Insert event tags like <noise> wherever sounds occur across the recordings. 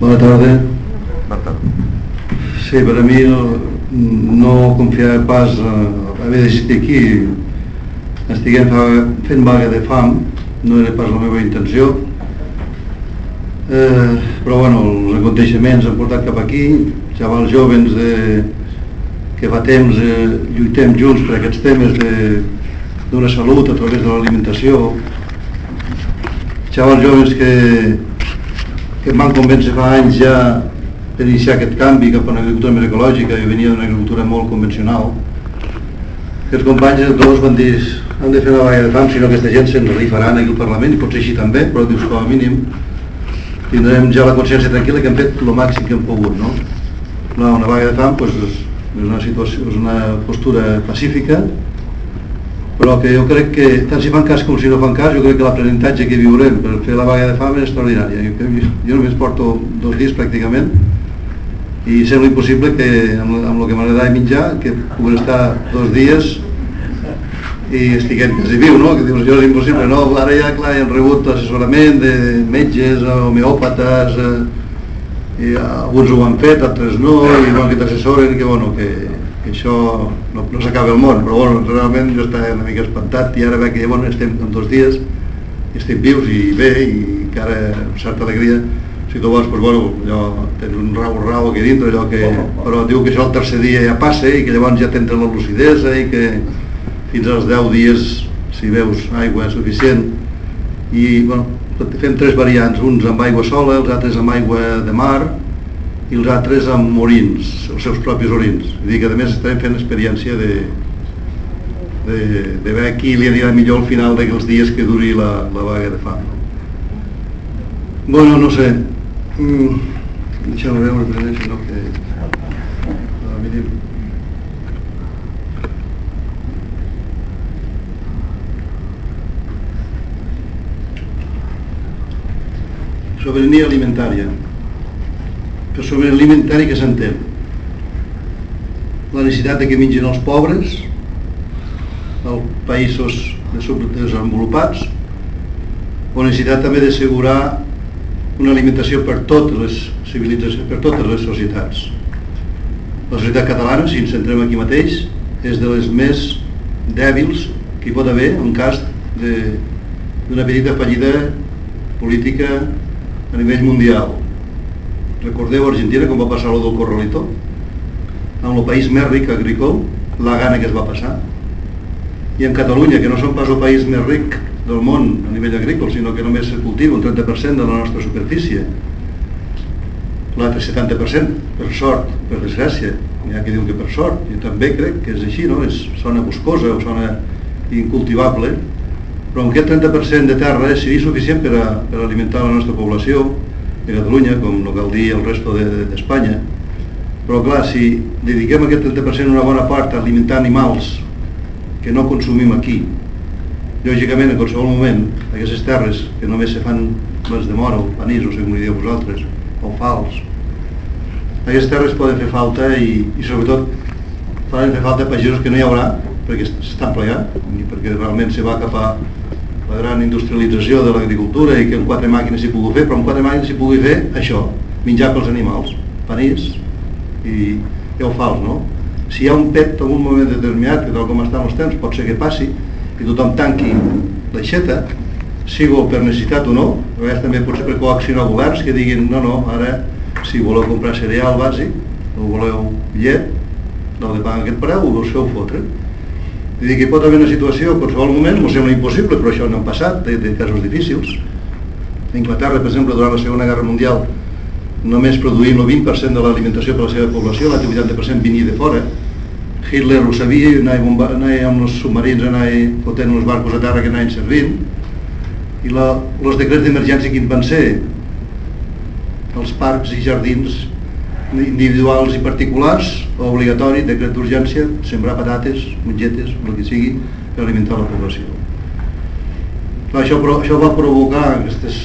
Bona tarda. Bona tarda. Sí, per a mi no, no confiava pas a haver d'assistir aquí. Estiguem fent vaga de fam, no era pas la meva intenció. Eh, però bueno, els aconteixements han portat cap aquí, xavals jovens de, que fa temps eh, lluitem junts per aquests temes de- d'una salut a través de l'alimentació. Xavals jovens que, que em van convèncer fa anys ja per iniciar aquest canvi cap a una agricultura més ecològica i venia d'una agricultura molt convencional que els companys de tots van dir han de fer una vaga de fam, si no aquesta gent se'n rifaran aquí al Parlament i potser així també, però dius com a mínim tindrem ja la consciència tranquil·la que hem fet el màxim que hem pogut, no? Una, una vaga de fam doncs, és, una situació, és una postura pacífica però que jo crec que tant si fan cas com si no fan cas jo crec que l'aprenentatge que viurem per fer la vaga de fam és extraordinària jo, jo només porto dos dies pràcticament i sembla impossible que amb, amb el que m'agradava menjar que puguin estar dos dies i estiguem quasi viu, no? Que dius, jo és impossible, no? Ara ja, clar, hem rebut assessorament de metges, homeòpates, eh, i alguns ho han fet, altres no, i bueno, que t'assessoren, que bueno, que, que això no, no s'acaba el món, però bueno, realment jo estava una mica espantat i ara veig que bueno, estem en dos dies, i estem vius i bé, i encara amb certa alegria, si tu vols, doncs, bueno, allò, tens un rau rau aquí dintre, allò que, però diu que això el tercer dia ja passa i que llavors ja tens la lucidesa i que fins als 10 dies, si veus aigua suficient, i bueno, fem tres variants, uns amb aigua sola, els altres amb aigua de mar i els altres amb orins, els seus propis orins. Vull dir que a més estarem fent experiència de, de, de veure qui li anirà millor al final d'aquells dies que duri la, la vaga de fam. Bueno, no sé, mm, deixeu-me veure primer, si no que... a mínim. Soberania alimentària. Per soberania alimentària que s'entén? La necessitat de que mengin els pobres, als països desenvolupats, o necessitat també d'assegurar una alimentació per totes les civilitzacions, per totes les societats. La societat catalana, si ens centrem aquí mateix, és de les més dèbils que hi pot haver en cas d'una petita fallida política a nivell mundial. Recordeu Argentina com va passar el del Corralito? Amb el país més ric agrícola, la gana que es va passar. I en Catalunya, que no som pas el país més ric del món a nivell agrícola, sinó que només se cultiva un 30% de la nostra superfície. L'altre 70%, per sort, per desgràcia, hi ha qui diu que per sort, jo també crec que és així, no? És zona boscosa o zona incultivable, però amb aquest 30% de terra seria suficient per, a, per alimentar la nostra població de Catalunya, com no cal dir el resto de- d'Espanya. Però clar, si dediquem aquest 30% una bona part a alimentar animals que no consumim aquí, lògicament en qualsevol moment aquestes terres que només se fan les de mora o panís o segons dieu vosaltres o fals aquestes terres poden fer falta i, i sobretot faran fer falta pagesos que no hi haurà perquè s'estan plegant i perquè realment se va cap a la gran industrialització de l'agricultura i que amb quatre màquines s'hi pugui fer però amb quatre màquines s'hi pugui fer això menjar pels animals, panís i, i el fals, no? Si hi ha un pet en un moment determinat, que tal com estan els temps, pot ser que passi, i tothom tanqui l'aixeta, sigui per necessitat o no, a vegades també pot ser per coaccionar governs que diguin no, no, ara si voleu comprar cereal bàsic o voleu llet, no de pagar aquest preu, us feu fotre. Vull dir que hi pot haver una situació a qualsevol moment, m'ho sembla impossible, però això no ha passat, de, de casos difícils. A Inglaterra, per exemple, durant la Segona Guerra Mundial, només produïm el 20% de l'alimentació per a la seva població, l'altre 80% venia de fora. Hitler ho sabia anava, bomba, anava amb els submarins, anava fotent els barcos a terra que anaven servint. I la, els decrets d'emergència quins van ser? Els parcs i jardins individuals i particulars, obligatori, decret d'urgència, sembrar patates, mongetes, el que sigui, per alimentar la població. Clar, això, això va provocar aquestes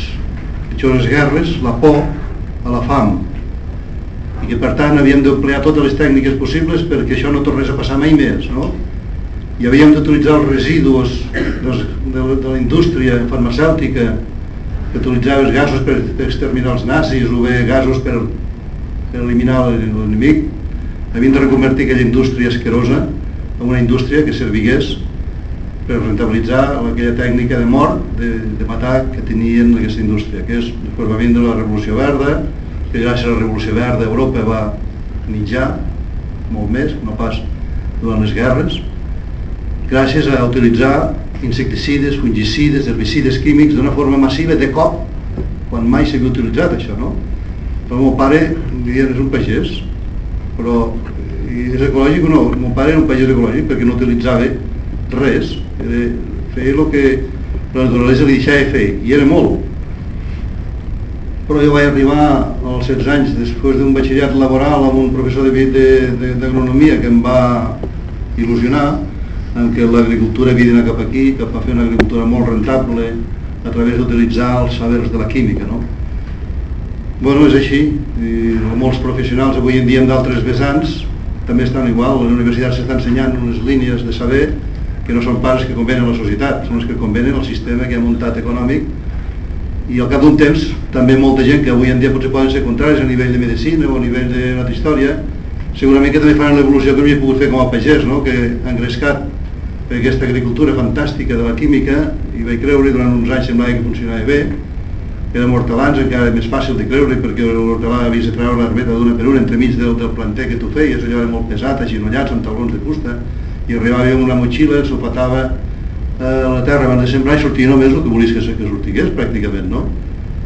pitjors guerres, la por a la fam, i que per tant havíem d'emplear totes les tècniques possibles perquè això no tornés a passar mai més, no? I havíem d'utilitzar els residus dels, de, de la indústria farmacèutica que utilitzaves gasos per, per exterminar els nazis o bé gasos per, per eliminar l'enemic, havien de reconvertir aquella indústria asquerosa en una indústria que servigués per rentabilitzar aquella tècnica de mort, de, de matar que tenien aquesta indústria, que és, després va vindre la Revolució Verda, que gràcies a la Revolució Verda Europa va mitjar molt més, no pas durant les guerres, gràcies a utilitzar insecticides, fungicides, herbicides químics d'una forma massiva, de cop, quan mai s'havia utilitzat això, no? Però el meu pare, diria, és un pagès, però és ecològic o no? Meu pare era un pagès ecològic perquè no utilitzava res, era, feia el que la naturalesa li deixava fer, i era molt. Però jo vaig arribar als 16 anys, després d'un batxillerat laboral amb un professor d'agronomia que em va il·lusionar, en què l'agricultura havia d'anar cap aquí, cap a fer una agricultura molt rentable a través d'utilitzar els sabers de la química. No? Bueno, és així, i molts professionals avui en dia en d'altres vessants també estan igual, les universitats s'estan ensenyant unes línies de saber que no són pares que convenen a la societat, són els que convenen al sistema que ha muntat econòmic. I al cap d'un temps també molta gent que avui en dia potser poden ser contraris a nivell de medicina o a nivell de una història segurament que també faran l'evolució que havia pogut fer com a pagès, no? que ha engrescat per aquesta agricultura fantàstica de la química i vaig creure durant uns anys semblava que funcionava bé era mortalans encara més fàcil de creure perquè l'hortelà havies de treure l'herbeta d'una per una entremig del, del planter que tu feies allò era molt pesat, aginollats amb talons de fusta i arribava amb una motxilla, s'ho patava eh, a la terra abans de sembrar i sortia només el que volies que, que sortigués pràcticament, no?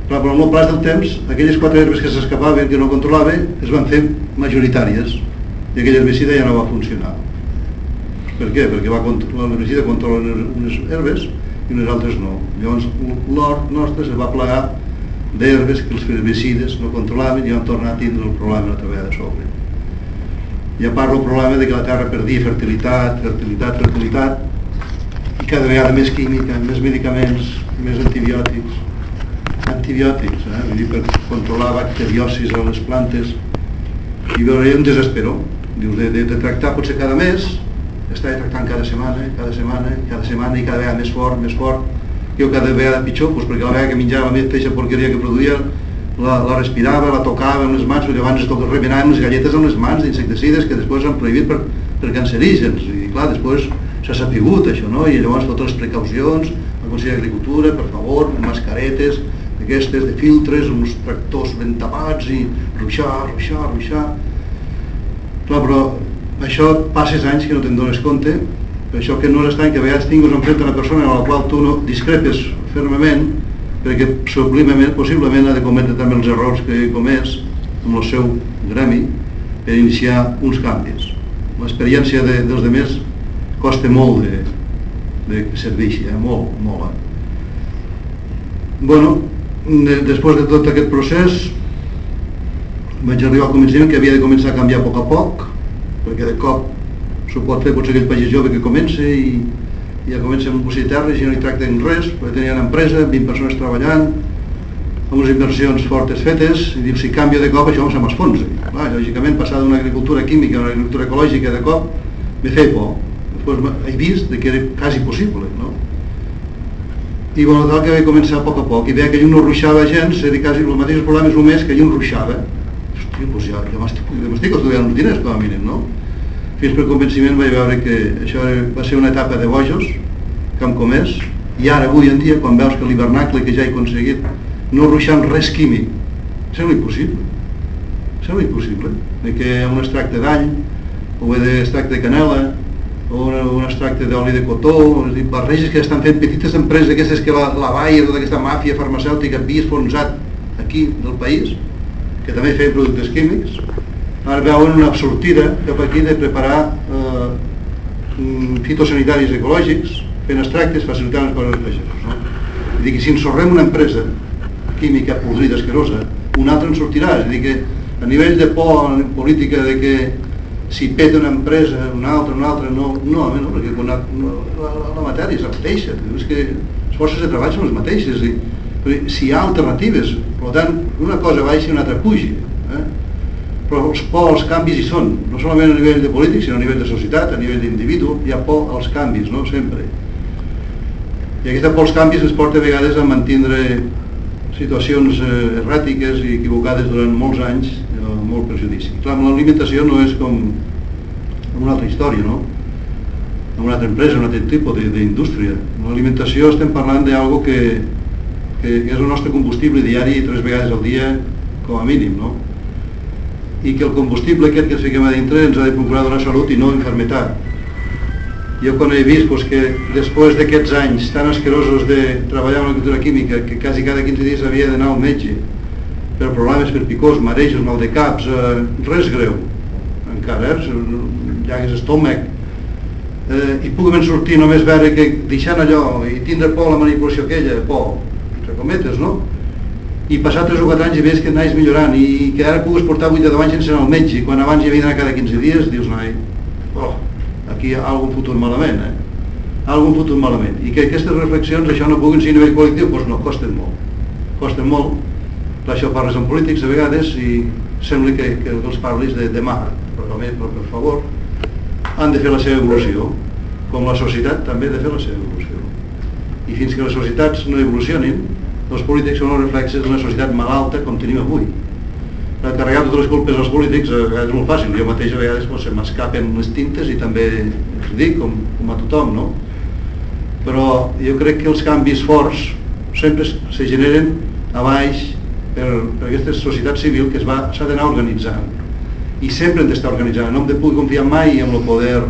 Però, però amb el plaç del temps, aquelles quatre herbes que s'escapaven, que no controlava, es van fer majoritàries i aquella herbicida ja no va funcionar. Per què? Perquè va l'herbicida controla unes herbes i unes altres no. Llavors l'hort nostre se va plegar d'herbes que els herbicides no controlaven i van tornar a tindre el problema de vegada de sobre ja parlo el problema de que la terra perdia fertilitat, fertilitat, fertilitat, i cada vegada més química, més medicaments, més antibiòtics, antibiòtics, eh? Vull dir, per controlar bacteriosis a les plantes, i veure un desespero, dius, de, de, de tractar potser cada mes, estava tractant cada setmana, cada setmana, cada setmana, i cada vegada més fort, més fort, jo cada vegada pitjor, doncs perquè la vegada que menjava la mateixa porqueria que produïa, la, la respirava, la tocava amb les mans, perquè abans es remenàvem les galletes amb les mans d'insecticides que després han prohibit per, per cancerígens. I clar, després s'ha sapigut això, no? I llavors totes les precaucions, el Consell d'Agricultura, per favor, mascaretes, aquestes de filtres, uns tractors ben tapats i ruixar, ruixar, ruixar. Clar, però això passes anys que no te'n dones compte, això que no és estrany que a vegades tinguis enfront una persona a la qual tu no discrepes fermament perquè sublimament, possiblement ha de cometre també els errors que he comès amb el seu gremi per iniciar uns canvis. L'experiència de, dels demés costa molt de, de serveixi, eh? molt, molt. Eh? Bueno, de, després de tot aquest procés vaig arribar al convenciment que havia de començar a canviar a poc a poc, perquè de cop s'ho pot fer potser aquell pagès jove que comença i, i ja comencen amb bossi terres i no hi tracten res, perquè tenien empresa, 20 persones treballant, amb unes inversions fortes fetes, i diu, si canvia de cop això se m'esfonsa. Clar, lògicament, passar d'una agricultura química a una agricultura ecològica de cop, me feia por. Després he vist que era quasi possible, no? I bueno, tal que vaig començar a poc a poc, i veia que llum no ruixava gens, era quasi el mateix problema és només que llum ruixava. Hòstia, doncs ja, ja m'estic estudiant uns diners, com a mínim, no? fins per convenciment vaig veure que això va ser una etapa de bojos que hem comès i ara avui en dia quan veus que l'hivernacle que ja he aconseguit no ruixant res químic sembla impossible sembla impossible de que un extracte d'any o un extracte de canela o un, extracte d'oli de cotó barreges que estan fent petites empreses aquestes que la, la Bayer, tota aquesta màfia farmacèutica havia esfonsat aquí del país que també feien productes químics ara veuen una sortida cap aquí de preparar eh, mm, fitosanitaris ecològics fent extractes facilitant les coses als pagesos. No? Vull dir que si ensorrem una empresa química podrida, esquerosa, un altre en sortirà. És dir que a nivell de por política de que si peta una empresa, una altra, una altra, no, no, no perquè la, la, la matèria és la mateixa. És que les forces de treball són les mateixes. I, si hi ha alternatives, per tant, una cosa baixa i una altra puja. Eh? però els por als canvis hi són, no solament a nivell de polític, sinó a nivell de societat, a nivell d'individu, hi ha por als canvis, no? Sempre. I aquesta por als canvis ens porta a vegades a mantindre situacions eh, erràtiques i equivocades durant molts anys, eh, molt perjudici. Clar, l'alimentació no és com una altra història, no? En una altra empresa, un altre tipus d'indústria. L'alimentació estem parlant d'algo que, que és el nostre combustible diari tres vegades al dia com a mínim, no? I que el combustible aquest que fiquem a dintre ens ha de procurar donar salut i no enfermetat. Jo quan he vist pues, que després d'aquests anys tan asquerosos de treballar en l'agricultura química, que quasi cada 15 dies havia d'anar al metge per problemes, per picors, marejos, mal de caps, eh, res greu, encara, eh, llagues estómac, eh, i puguem sortir només veure que deixant allò i tindre por la manipulació aquella, por, cometes, no? I passar 3 o 4 anys i veus que anaves millorant i que ara pugues portar 8 o 10 anys sense anar al metge, quan abans hi havia d'anar cada 15 dies, dius, noi, oh, aquí hi ha algun futur malament, eh? Algun futur malament. I que aquestes reflexions, això no puguin ser a nivell col·lectiu, doncs no, costen molt. Costen molt. Per això parles amb polítics a vegades i sembla que, que els parlis de demà, però, però per favor, han de fer la seva evolució, com la societat també ha de fer la seva evolució. I fins que les societats no evolucionin, els polítics són els reflexes d'una societat malalta com tenim avui carregar totes les culpes als polítics a vegades és molt fàcil, jo mateix a vegades doncs, se m'escapen les tintes i també dic com, com a tothom, no? Però jo crec que els canvis forts sempre se generen a baix per, per aquesta societat civil que s'ha d'anar organitzant i sempre hem d'estar organitzant, no hem de poder confiar mai en el poder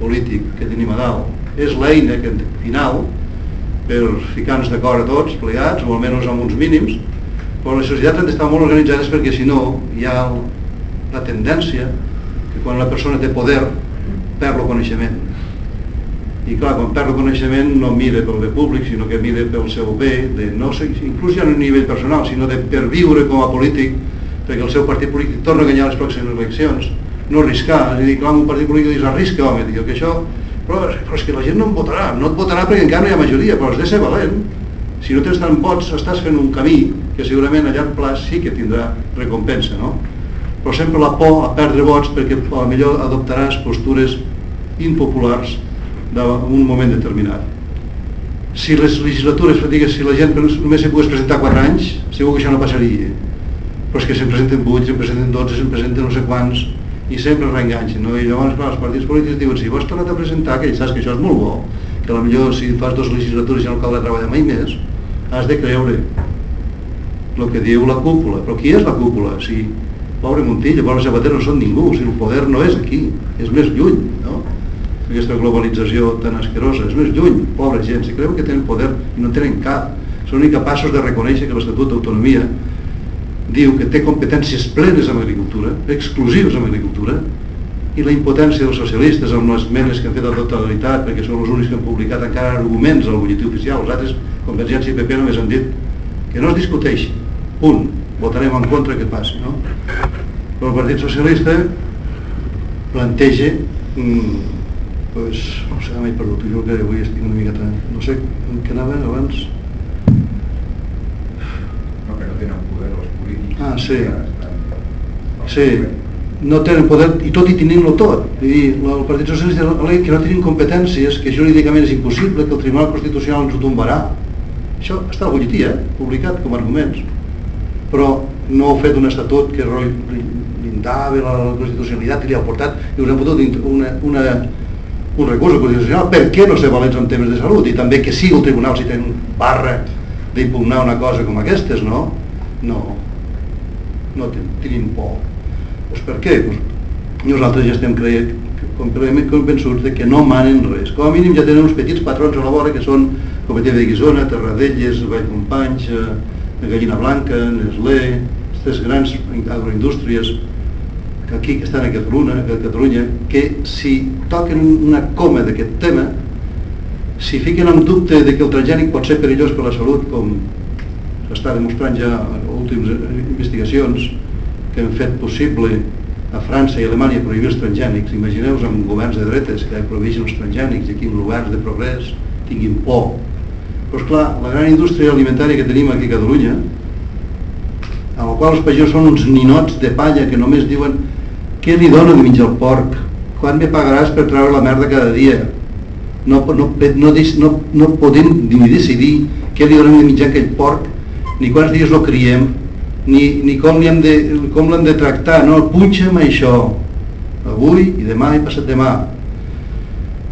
polític que tenim a dalt. És l'eina que final per ficar-nos d'acord a tots, plegats, o almenys amb uns mínims, però les societats han d'estar molt organitzades perquè si no hi ha la tendència que quan la persona té poder perd el coneixement. I clar, quan perd el coneixement no mira pel bé públic, sinó que mira pel seu bé, de, no sé, inclús ja no a nivell personal, sinó de per viure com a polític, perquè el seu partit polític torna a guanyar les pròximes eleccions, no arriscar, és a dir, clar, un partit polític dius, arrisca, home, diu que això, però, però és que la gent no em votarà, no et votarà perquè encara no hi ha majoria, però has de ser valent, si no tens tant vots estàs fent un camí que segurament a llarg plaç sí que tindrà recompensa, no? Però sempre la por a perdre vots perquè millor adoptaràs postures impopulars d'un moment determinat. Si les legislatures, digues, si la gent només se pogués presentar 4 anys, segur que això no passaria. Però és que se'n presenten 8, se'n presenten 12, se'n presenten no sé quants, i sempre reenganxen, no? I llavors, clar, els partits polítics diuen, si vols tornar a presentar, que saps que això és molt bo, que potser si fas dos legislatures i no cal de treballar mai més, has de creure el que diu la cúpula. Però qui és la cúpula? Si pobre Montilla, pobre Zapatero no són ningú, si el poder no és aquí, és més lluny, no? Aquesta globalització tan asquerosa, és més lluny, pobra gent, si creuen que tenen poder i no tenen cap, són incapaços de reconèixer que l'Estatut d'Autonomia diu que té competències plenes amb agricultura, exclusives amb agricultura, i la impotència dels socialistes amb les esmenes que han fet a la totalitat perquè són els únics que han publicat encara arguments al butlletí oficial, els altres, Convergència i PP només han dit que no es discuteixi, punt, votarem en contra que passi, no? Però el Partit Socialista planteja mm, pues, no sé, m'he perdut, jo que avui estic una miqueta, no sé en què anaven abans. No, que no tenen. Ah, sí. Sí, no tenen poder, i tot i tenint-lo tot. Vull dir, el Partit Socialista diu que no tenen competències, que jurídicament és impossible, que el Tribunal Constitucional ens ho tombarà. Això està al butlletí, eh? publicat com a arguments. Però no ha fet un estatut que blindava la constitucionalitat i li ha portat i us ha fotut una, una, un recurs constitucional. Per què no ser valents en temes de salut? I també que sigui el tribunal si tenen barra d'impugnar una cosa com aquestes, no? No. No tenim por. Pues per què? Pues nosaltres ja estem creient, completament convençuts de que no manen res. Com a mínim ja tenen uns petits patrons a la vora que són Cooperativa de Guisona, Terradelles, Vallcompanys, eh, Gallina Blanca, Nestlé, aquestes grans agroindústries que aquí que estan a Catalunya, a Catalunya, que si toquen una coma d'aquest tema, si fiquen en dubte de que el transgènic pot ser perillós per la salut, com s'està demostrant ja últimes investigacions, que hem fet possible a França i a Alemanya prohibir els transgènics. Imagineu-vos amb governs de dretes que prohibeixen els transgènics i aquí governs de progrés tinguin por. Però esclar, la gran indústria alimentària que tenim aquí a Catalunya, amb la qual els pagesos són uns ninots de palla que només diuen què li dona de menjar el porc? Quan me pagaràs per treure la merda cada dia? No, no, no, no, no podem ni decidir què li donem de menjar aquell porc ni quants dies lo criem, ni, ni com l'hem de, com l'hem de tractar, no, punxa'm això, avui i demà i passat demà.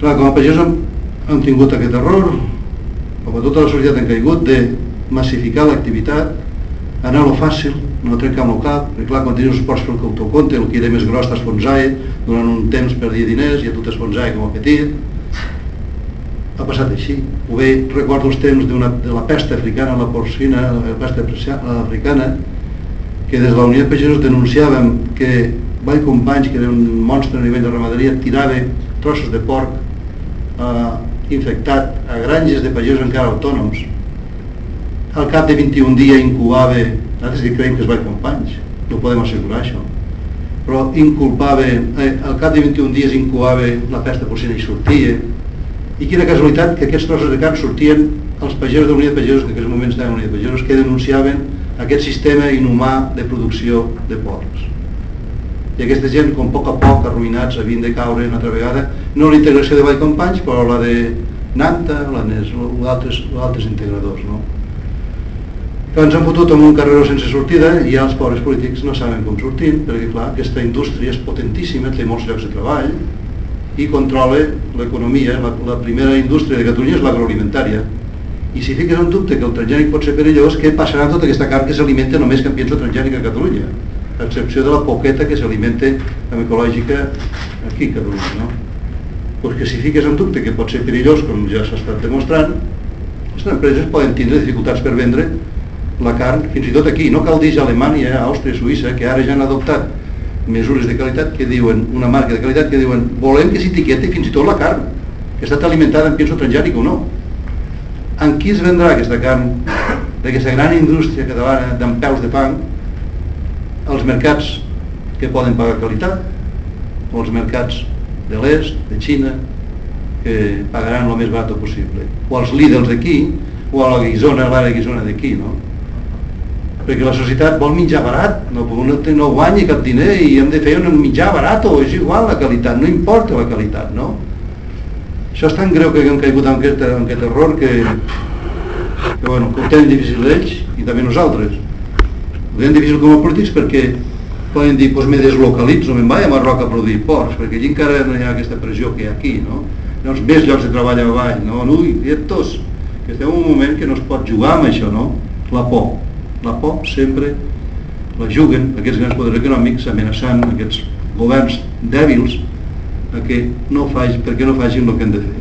Clar, com a pagesos hem, hem tingut aquest error, com a tota la societat hem caigut, de massificar l'activitat, anar a lo fàcil, no trencar amb el cap, perquè clar, quan tens els ports pel autocompte, el que era més gros t'esfonsai, durant un temps perdia diners i a tu t'esfonsai com a petit, ha passat així. O bé recordo els temps de la pesta africana, la porcina, la pesta africana, que des de la Unió de Pagesos denunciàvem que Vall Companys, que era un monstre a nivell de ramaderia, tirava trossos de porc eh, infectat a granges de pagesos encara autònoms. Al cap de 21 dies incubava, nosaltres que creiem que és Vall Companys, no podem assegurar això, però inculpava, eh, al cap de 21 dies incubava la pesta porcina i sortia, i quina casualitat que aquests trossos de carn sortien els pagesos de la Unió de Pagesos, que en aquells moments estaven Unió de Pagesos, que denunciaven aquest sistema inhumà de producció de porcs. I aquesta gent, com a poc a poc, arruïnats, havien de caure una altra vegada, no la integració de Vall Companys, però la de Nanta, o altres integradors. No? Que ens han fotut en un carreró sense sortida i ja els pobres polítics no saben com sortir, perquè clar, aquesta indústria és potentíssima, té molts llocs de treball i controla l'economia. La, la primera indústria de Catalunya és l'agroalimentària, i si fiques en dubte que el transgènic pot ser perillós, què passarà amb tota aquesta carn que s'alimenta només que en pienso transgènic a Catalunya? A excepció de la poqueta que s'alimenta amb ecològica aquí a Catalunya, no? Pues que si fiques en dubte que pot ser perillós, com ja s'ha estat demostrant, les empreses poden tindre dificultats per vendre la carn, fins i tot aquí, no cal dir Alemanya, Àustria, Suïssa, que ara ja han adoptat mesures de qualitat que diuen, una marca de qualitat que diuen volem que s'etiqueti fins i tot la carn, que ha estat alimentada amb pienso transgènic o no. En qui es vendrà aquesta carn? D'aquesta gran indústria catalana d'en peus de fang els mercats que poden pagar qualitat o els mercats de l'est, de Xina que pagaran el més barat possible. O els líders d'aquí o a la guisona, l'àrea guisona d'aquí no? Perquè la societat vol menjar barat no, no, no guanya cap diner i hem de fer un menjar barat o és igual la qualitat, no importa la qualitat no? Això és tan greu que hem caigut en aquest, en aquest error que, que, bueno, que ho tenen difícil ells i també nosaltres. Ho tenen difícil com a polítics perquè poden dir, doncs me deslocalitzo, me'n vaig a Marroc a produir porcs, perquè allí encara no hi ha aquesta pressió que hi ha aquí, no? Llavors, més llocs de treball avall, no? no i tots, que estem en un moment que no es pot jugar amb això, no? La por. La por sempre la juguen aquests grans poders econòmics amenaçant aquests governs dèbils a que no faig, perquè no facin el que han de fer.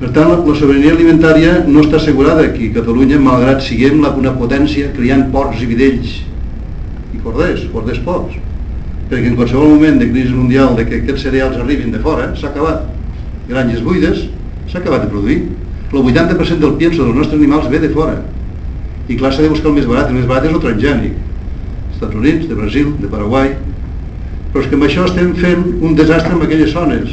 Per tant, la sobirania alimentària no està assegurada aquí a Catalunya, malgrat siguem una potència criant porcs i vidells i corders, corders pocs. Perquè en qualsevol moment de crisi mundial de que aquests cereals arribin de fora, s'ha acabat. Granges buides, s'ha acabat de produir. El 80% del pienso dels nostres animals ve de fora. I clar, s'ha de buscar el més barat, el més barat és el transgènic. Estats Units, de Brasil, de Paraguai, però és que amb això estem fent un desastre en aquelles zones.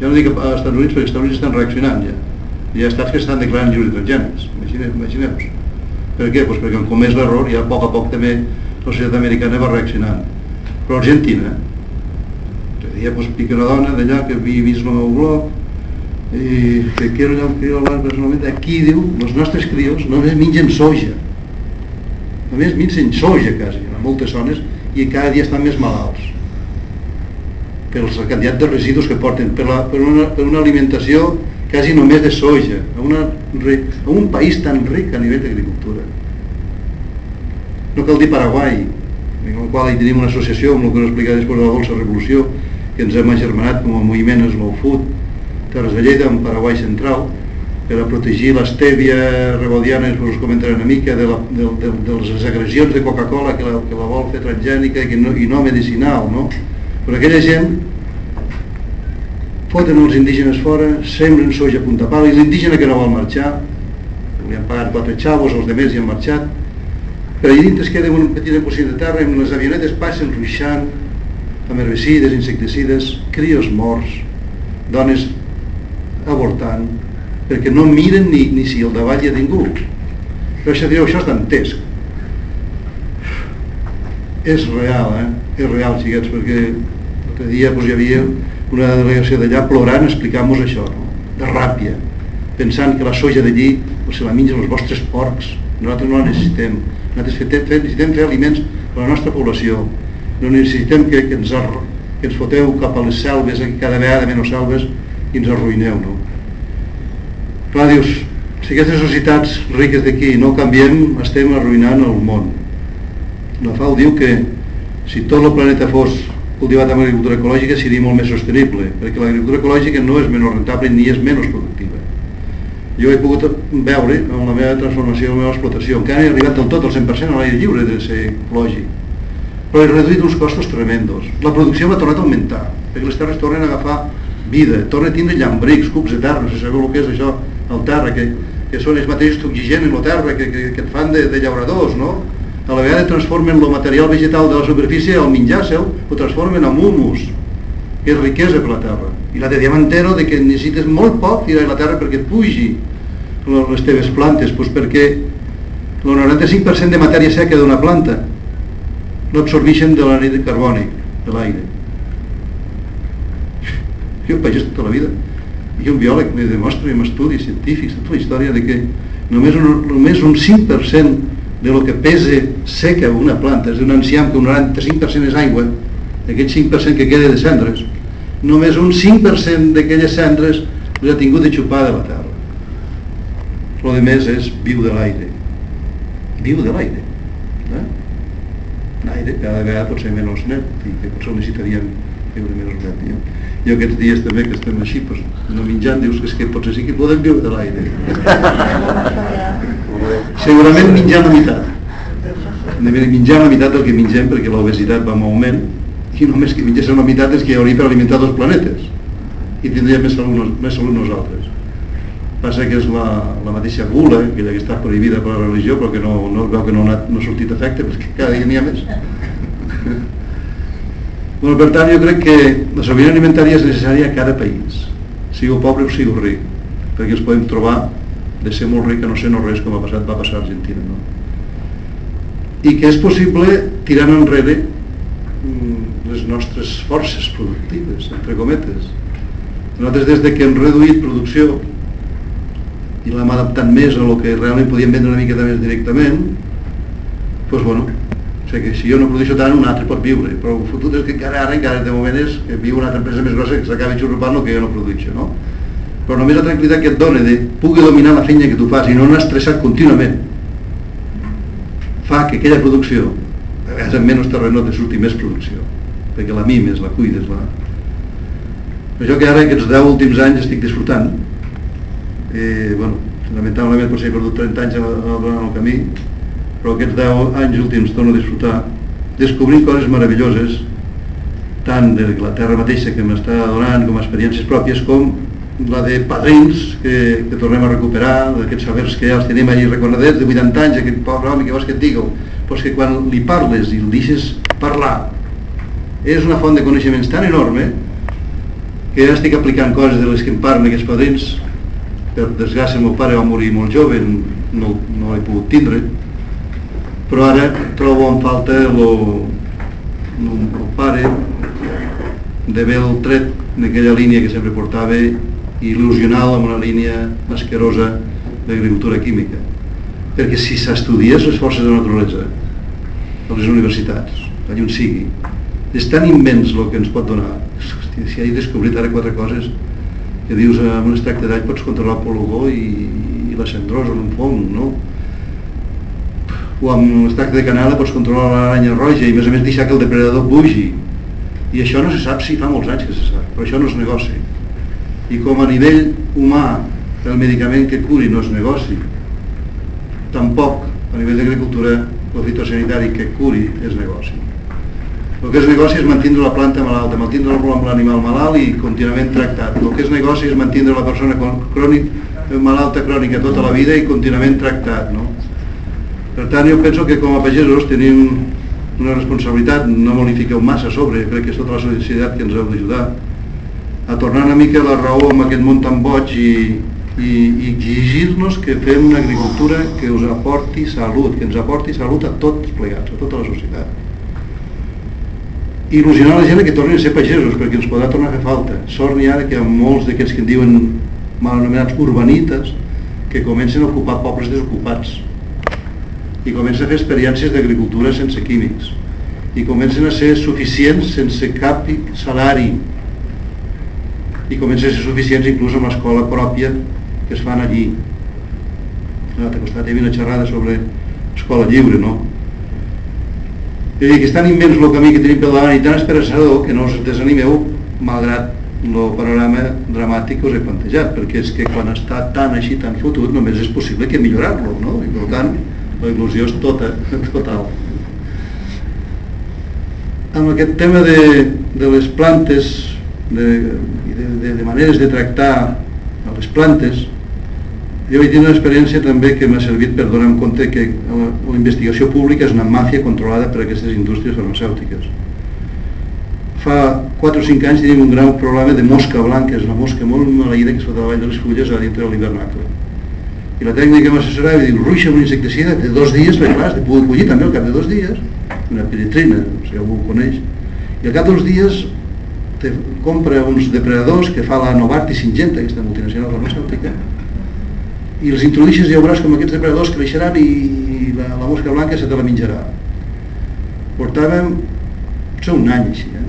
Ja no dic a Estats Units, perquè els Estats Units estan reaccionant ja. Hi ha estats que estan declarant lliures transgènics, imagineu-vos. Per què? Pues perquè han comès l'error i a poc a poc també la societat americana va reaccionant. Però Argentina, que dia pues, pica una dona d'allà que havia vist el meu blog, i que quiero allò que hablar personalment, aquí diu, els nostres crios només mengen soja. Només mengen soja quasi, en moltes zones, i cada dia estan més malalts per la quantitat de residus que porten, per, la, per, una, per una alimentació quasi només de soja, a, una, a un país tan ric a nivell d'agricultura. No cal dir Paraguai, en el qual hi tenim una associació, amb el que us explicat després de la dolça revolució, que ens hem agermanat com a moviment Slow Food, Terres de Lleida, en Paraguai central, per a protegir l'estèvia rebodiana, us comentaré una mica, de, la, de, de, de les agressions de Coca-Cola que, la, que la vol fer transgènica i, no, i no medicinal, no? Però aquella gent foten els indígenes fora, sembren soja a punta pala i l'indígena que no vol marxar, li han pagat quatre xavos, els demés i han marxat, però allà dintre es queda un petit porció de terra amb les avionetes passen ruixant, amb herbicides, insecticides, crios morts, dones avortant, perquè no miren ni, ni si el davall hi ha ningú. Però això direu, això és dantesc. És real, eh? És real, xiquets, perquè l'altre dia doncs, hi havia una delegació d'allà plorant explicant-nos això, no? de ràpia, pensant que la soja d'allí se la mengen els vostres porcs. Nosaltres no la necessitem. Nosaltres necessitem fer aliments per a la nostra població. No necessitem que, que, ens, que ens foteu cap a les selves, cada vegada menys selves, i ens arruïneu, no? Clar, dius, si aquestes societats riques d'aquí no canviem, estem arruïnant el món. La FAO diu que si tot el planeta fos cultivat amb agricultura ecològica seria molt més sostenible, perquè l'agricultura ecològica no és menys rentable ni és menys productiva. Jo he pogut veure en la meva transformació, en la meva explotació, encara he arribat del tot al 100% a l'aire lliure de ser ecològic, però he reduït uns costos tremendos. La producció m'ha tornat a augmentar, perquè les terres tornen a agafar vida, torna a tindre llambrics, cups eternos, si sabeu el que és això, el terra, que, que són els mateixos que oxigenen la terra, que, que, que et fan de, de llauradors, no? a la vegada transformen el material vegetal de la superfície, el menjar seu, ho transformen en humus, que és riquesa per la terra. I la de diamantero de que necessites molt poc tirar la terra perquè pugi les teves plantes, doncs perquè el 95% de matèria seca d'una planta l'absorbeixen de l'anid carbònic, de l'aire. Jo pagès tota la vida. I un biòleg me demostra amb estudis científics, tota la història de que només un, només un 5% de lo que pese seca una planta, és un enciam que un 95% és aigua, d'aquest 5% que queda de cendres, només un 5% d'aquelles cendres les ha tingut de xupar de la terra. Lo de més és viu de l'aire. Viu de l'aire. Eh? L'aire cada vegada pot ser menys net i que potser necessitaríem viure menys net. Jo, jo aquests dies també que estem així, pues, no menjant, dius que és que potser sí que podem viure de l'aire. <laughs> Segurament menjar la meitat. Menjar la meitat del que mengem perquè l'obesitat va en augment i només que mengéssim la meitat és que hi hauria per alimentar dos planetes i tindríem més salut, més salut nosaltres. Passa que és la, la mateixa gula, aquella que està prohibida per la religió, però que no, no veu que no ha, no ha sortit efecte, perquè cada dia n'hi ha més. Bueno, per tant, jo crec que la sobirania alimentària és necessària a cada país, sigui pobre o sigui ric, perquè ens podem trobar de ser molt ric a no ser no res com ha passat, va passar a Argentina no? i que és possible tirar enrere mm, les nostres forces productives entre cometes nosaltres des de que hem reduït producció i l'hem adaptat més a lo que realment podíem vendre una miqueta més directament doncs bueno sigui si jo no produeixo tant un altre pot viure però el futur és que encara ara encara de moment és que viu una altra empresa més grossa que s'acabi xurrupant el que jo no produeixo no? però només la tranquil·litat que et dona de pugui dominar la feina que tu fas i no anar estressat contínuament fa que aquella producció a vegades en menys terreno te surti més producció perquè la mimes, la cuides la... això que ara aquests 10 últims anys estic disfrutant eh, bueno, lamentablement potser he perdut 30 anys durant el camí però aquests 10 anys últims torno a disfrutar descobrint coses meravelloses tant de la terra mateixa que m'està donant com a experiències pròpies com la de padrins que, que tornem a recuperar, d'aquests sabers que ja els tenim allí recordadets de 80 anys, aquest pobre home que vols que et digueu, pues que quan li parles i el deixes parlar és una font de coneixements tan enorme que ja estic aplicant coses de les que em parlen aquests padrins. Per desgràcia el meu pare va morir molt jove no, no l'he pogut tindre però ara trobo en falta el, pare d'haver el tret d'aquella línia que sempre portava il·lusional amb una línia masquerosa d'agricultura química. Perquè si s'estudies les forces de la naturalesa a les universitats, allà on sigui, és tan immens el que ens pot donar. Hòstia, si he descobrit ara quatre coses que dius amb un extracte d'all pots controlar el pologó i, i la cendrosa en un fong, no? O amb un extracte de canela pots controlar l'aranya roja i a més a més deixar que el depredador bugi. I això no se sap si fa molts anys que se sap, però això no és negoci i com a nivell humà el medicament que curi no és negoci tampoc a nivell d'agricultura el fitosanitari que curi és negoci el que és negoci és mantenir la planta malalta mantenir l'animal malalt i contínuament tractat el que és negoci és mantenir la persona crònic, malalta crònica tota la vida i contínuament tractat no? Per tant jo penso que com a pagesos tenim una responsabilitat no m'ho fiqueu massa sobre crec que és tota la societat que ens heu d'ajudar a tornar una mica la raó amb aquest món tan boig i, i, i exigir-nos que fem una agricultura que us aporti salut, que ens aporti salut a tots plegats, a tota la societat. Il·lusionar la gent que tornin a ser pagesos, perquè ens podrà tornar a fer falta. Sort n'hi ha que molts d'aquests que en diuen mal anomenats urbanites, que comencen a ocupar pobles desocupats i comencen a fer experiències d'agricultura sense químics i comencen a ser suficients sense cap salari i comencen a ser suficients inclús amb l'escola pròpia que es fan allí a l'altre costat hi havia una xerrada sobre escola lliure no? és dir, que és tan immens el camí que tenim pel davant i tan esperançador que no us desanimeu malgrat el panorama dramàtic que us he plantejat, perquè és que quan està tan així, tan fotut, només és possible que millorar-lo, no? I per tant, la il·lusió és tota, <laughs> total. Amb aquest tema de, de les plantes de, de, de, de maneres de tractar les plantes, jo he tingut una experiència també que m'ha servit per donar en compte que la, la investigació pública és una màfia controlada per aquestes indústries farmacèutiques fa 4 o 5 anys tenim un gran problema de mosca blanca, és una mosca molt maleïda que es fa davall de les fulles a dintre de l'hivernacle. I la tècnica que m'assessorava diu, ruixa un insecticida de dos dies, perquè clar, de pogut collir també al cap de dos dies, una piritrina, si algú ho coneix, i al cap dels dies te compra uns depredadors que fa la Novartis Singenta, aquesta multinacional farmacèutica, i els introduixes i ja veuràs com aquests depredadors creixeran i, i la, la mosca blanca se te la menjarà. Portàvem, potser un any així, eh?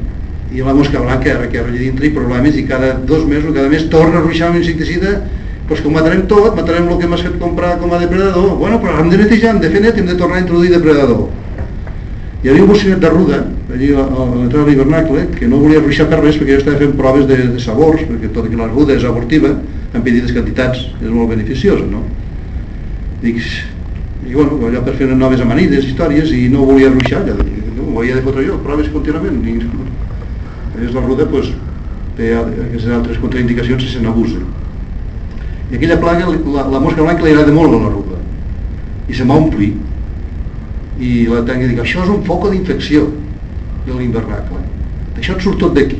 i la mosca blanca ara que dintre i problemes i cada dos mesos cada mes torna a ruixar un insecticida doncs que ho matarem tot, matarem el que m'has fet comprar com a depredador. Bueno, però hem de netejar, hem de fer net, hem de tornar a introduir depredador. Hi havia un bocinet de ruda allí a, l'entrada de l'hivernacle que no volia ruixar per res perquè jo estava fent proves de, de sabors perquè tot i que la ruda és abortiva en petites quantitats és molt beneficiosa no? dic, i bueno, allò per fer noves amanides, històries i no volia ruixar, ja, no, ho havia de fotre jo, proves contínuament i és la ruda pues, té aquestes altres contraindicacions si se n'abusa i aquella plaga la, la mosca blanca li agrada molt a la ruda i se m'ompli i la tècnica dic això és un foc d'infecció de l'invernacle. Això et surt tot d'aquí.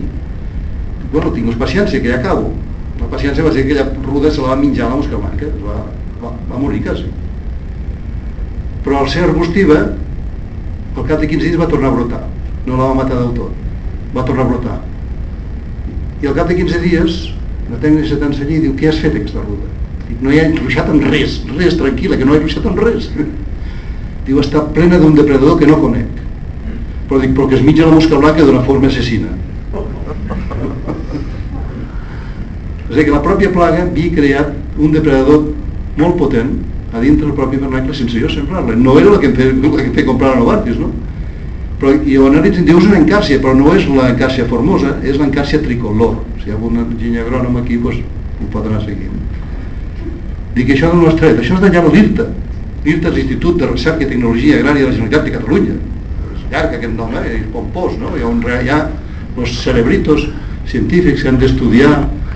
Bueno, tinc paciència que ja acabo. La paciència va ser que aquella ruda se la va menjar la mosca blanca. Va, va, va morir quasi. Però al ser arbustiva al cap de 15 dies va tornar a brotar. No la va matar del tot. Va tornar a brotar. I al cap de 15 dies, la tècnica se t'ensenya i diu, què has fet aquesta ruda? Dic, no hi ha ruixat en res, res, tranquil·la, que no he ruixat en res. <laughs> diu, està plena d'un depredador que no conec. Però dic, però que es mitja la mosca blanca d'una forma assassina. <laughs> és a dir, que la pròpia plaga havia creat un depredador molt potent a dintre del propi vernacle sense jo sembrar-la. No era la que em feia, que feia comprar a Novartis, no? però i analitzen, dius una encàrcia, però no és l'encàrcia formosa, és l'encàrcia tricolor. Si hi ha algun enginy agrònom aquí, doncs, ho pot anar seguint. Dic això no és tret, això és d'allà l'IRTA. L'IRTA és l'Institut de Recerca i Tecnologia Agrària de la Generalitat de Catalunya. És llarg aquest nom, eh? és pompós, no? Hi ha, un, hi ha els cerebritos científics que han d'estudiar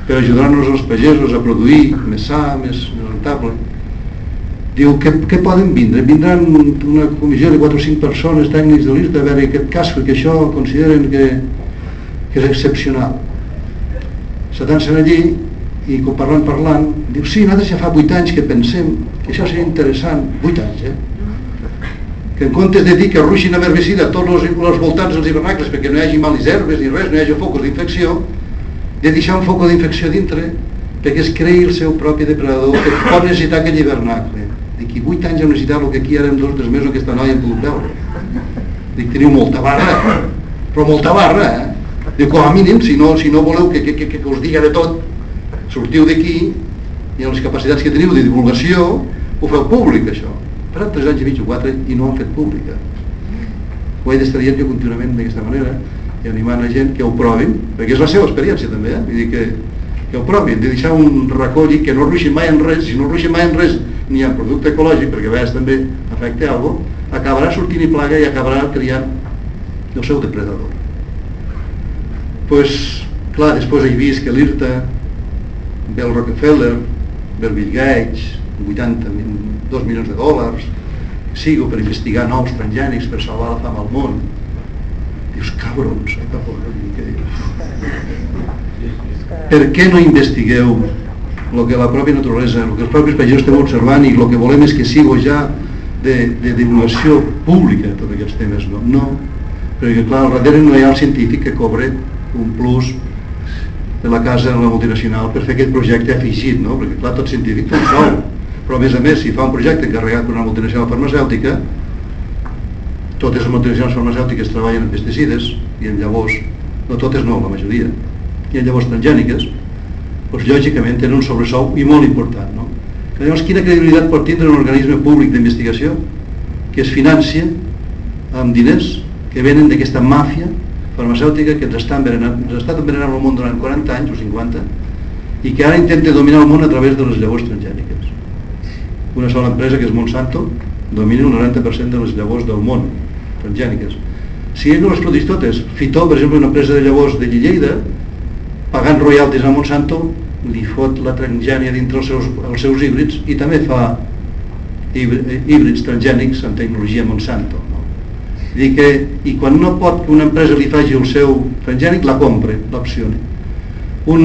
per ajudar-nos els pagesos a produir més sa, més, més rentable diu, què, què poden vindre? Vindran una comissió de 4 o 5 persones tècnics de l'IRTA a veure aquest cas, perquè això consideren que, que és excepcional. S'atancen allí i parlant, parlant, diu, sí, nosaltres ja fa 8 anys que pensem que això seria interessant, 8 anys, eh? que en comptes de dir que ruixin amb herbicida tots els, els voltants dels hivernacles perquè no hi hagi malis herbes ni res, no hi hagi focus d'infecció, de deixar un foc d'infecció dintre perquè es creï el seu propi depredador que pot necessitar aquell hivernacle d'aquí 8 anys hem necessitat el que aquí ara en dos o tres mesos aquesta noia hem pogut veure dic, teniu molta barra però molta barra eh? Dic, com a mínim, si no, si no voleu que, que, que, que us diga de tot sortiu d'aquí i amb les capacitats que teniu de divulgació ho feu públic això per 3 anys i mig o 4 i no ho han fet pública ho he d'estar dient jo contínuament d'aquesta manera i animant a gent que ho provin perquè és la seva experiència també eh? vull dir que, que ho provin, de deixar un recolli que no ruixin mai en res si no ruixin mai en res ni en producte ecològic, perquè a vegades també afecta alguna cosa, acabarà sortint i plaga i acabarà criant el seu depredador. Pues, clar, després he vist que l'IRTA, ve el Rockefeller, ve el Bill Gates, 80, 2 milions de dòlars, sigo per investigar nous transgènics per salvar la fam al món. Dius, cabrons, eh, cabrons, per què no investigueu el que la pròpia naturalesa, el que els propis pagesos estem observant i el que volem és que sigui ja de, de divulgació pública tots aquests temes, no? No, perquè clar, al darrere no hi ha el científic que cobre un plus de la casa de la multinacional per fer aquest projecte afegit, no? perquè clar, tot científic fa prou, però a més a més, si fa un projecte encarregat per una multinacional farmacèutica, totes les multinacionals farmacèutiques treballen en pesticides i en llavors, no totes no, la majoria, i en llavors transgèniques, doncs lògicament tenen un sobresou i molt important. No? Llavors, quina credibilitat pot tindre un organisme públic d'investigació que es financia amb diners que venen d'aquesta màfia farmacèutica que ens està envenenant, ens està envenenant el món durant 40 anys o 50 i que ara intenta dominar el món a través de les llavors transgèniques. Una sola empresa, que és Monsanto, domina el 90% de les llavors del món transgèniques. Si ell no les produeix totes, Fitó, per exemple, una empresa de llavors de Lleida, pagant royalties a Monsanto, li fot la transgènia dintre els seus, els seus híbrids i també fa híbrids transgènics amb tecnologia Monsanto. Dir que, I quan no pot que una empresa li faci el seu transgènic, la compre, l'opcioni. Un,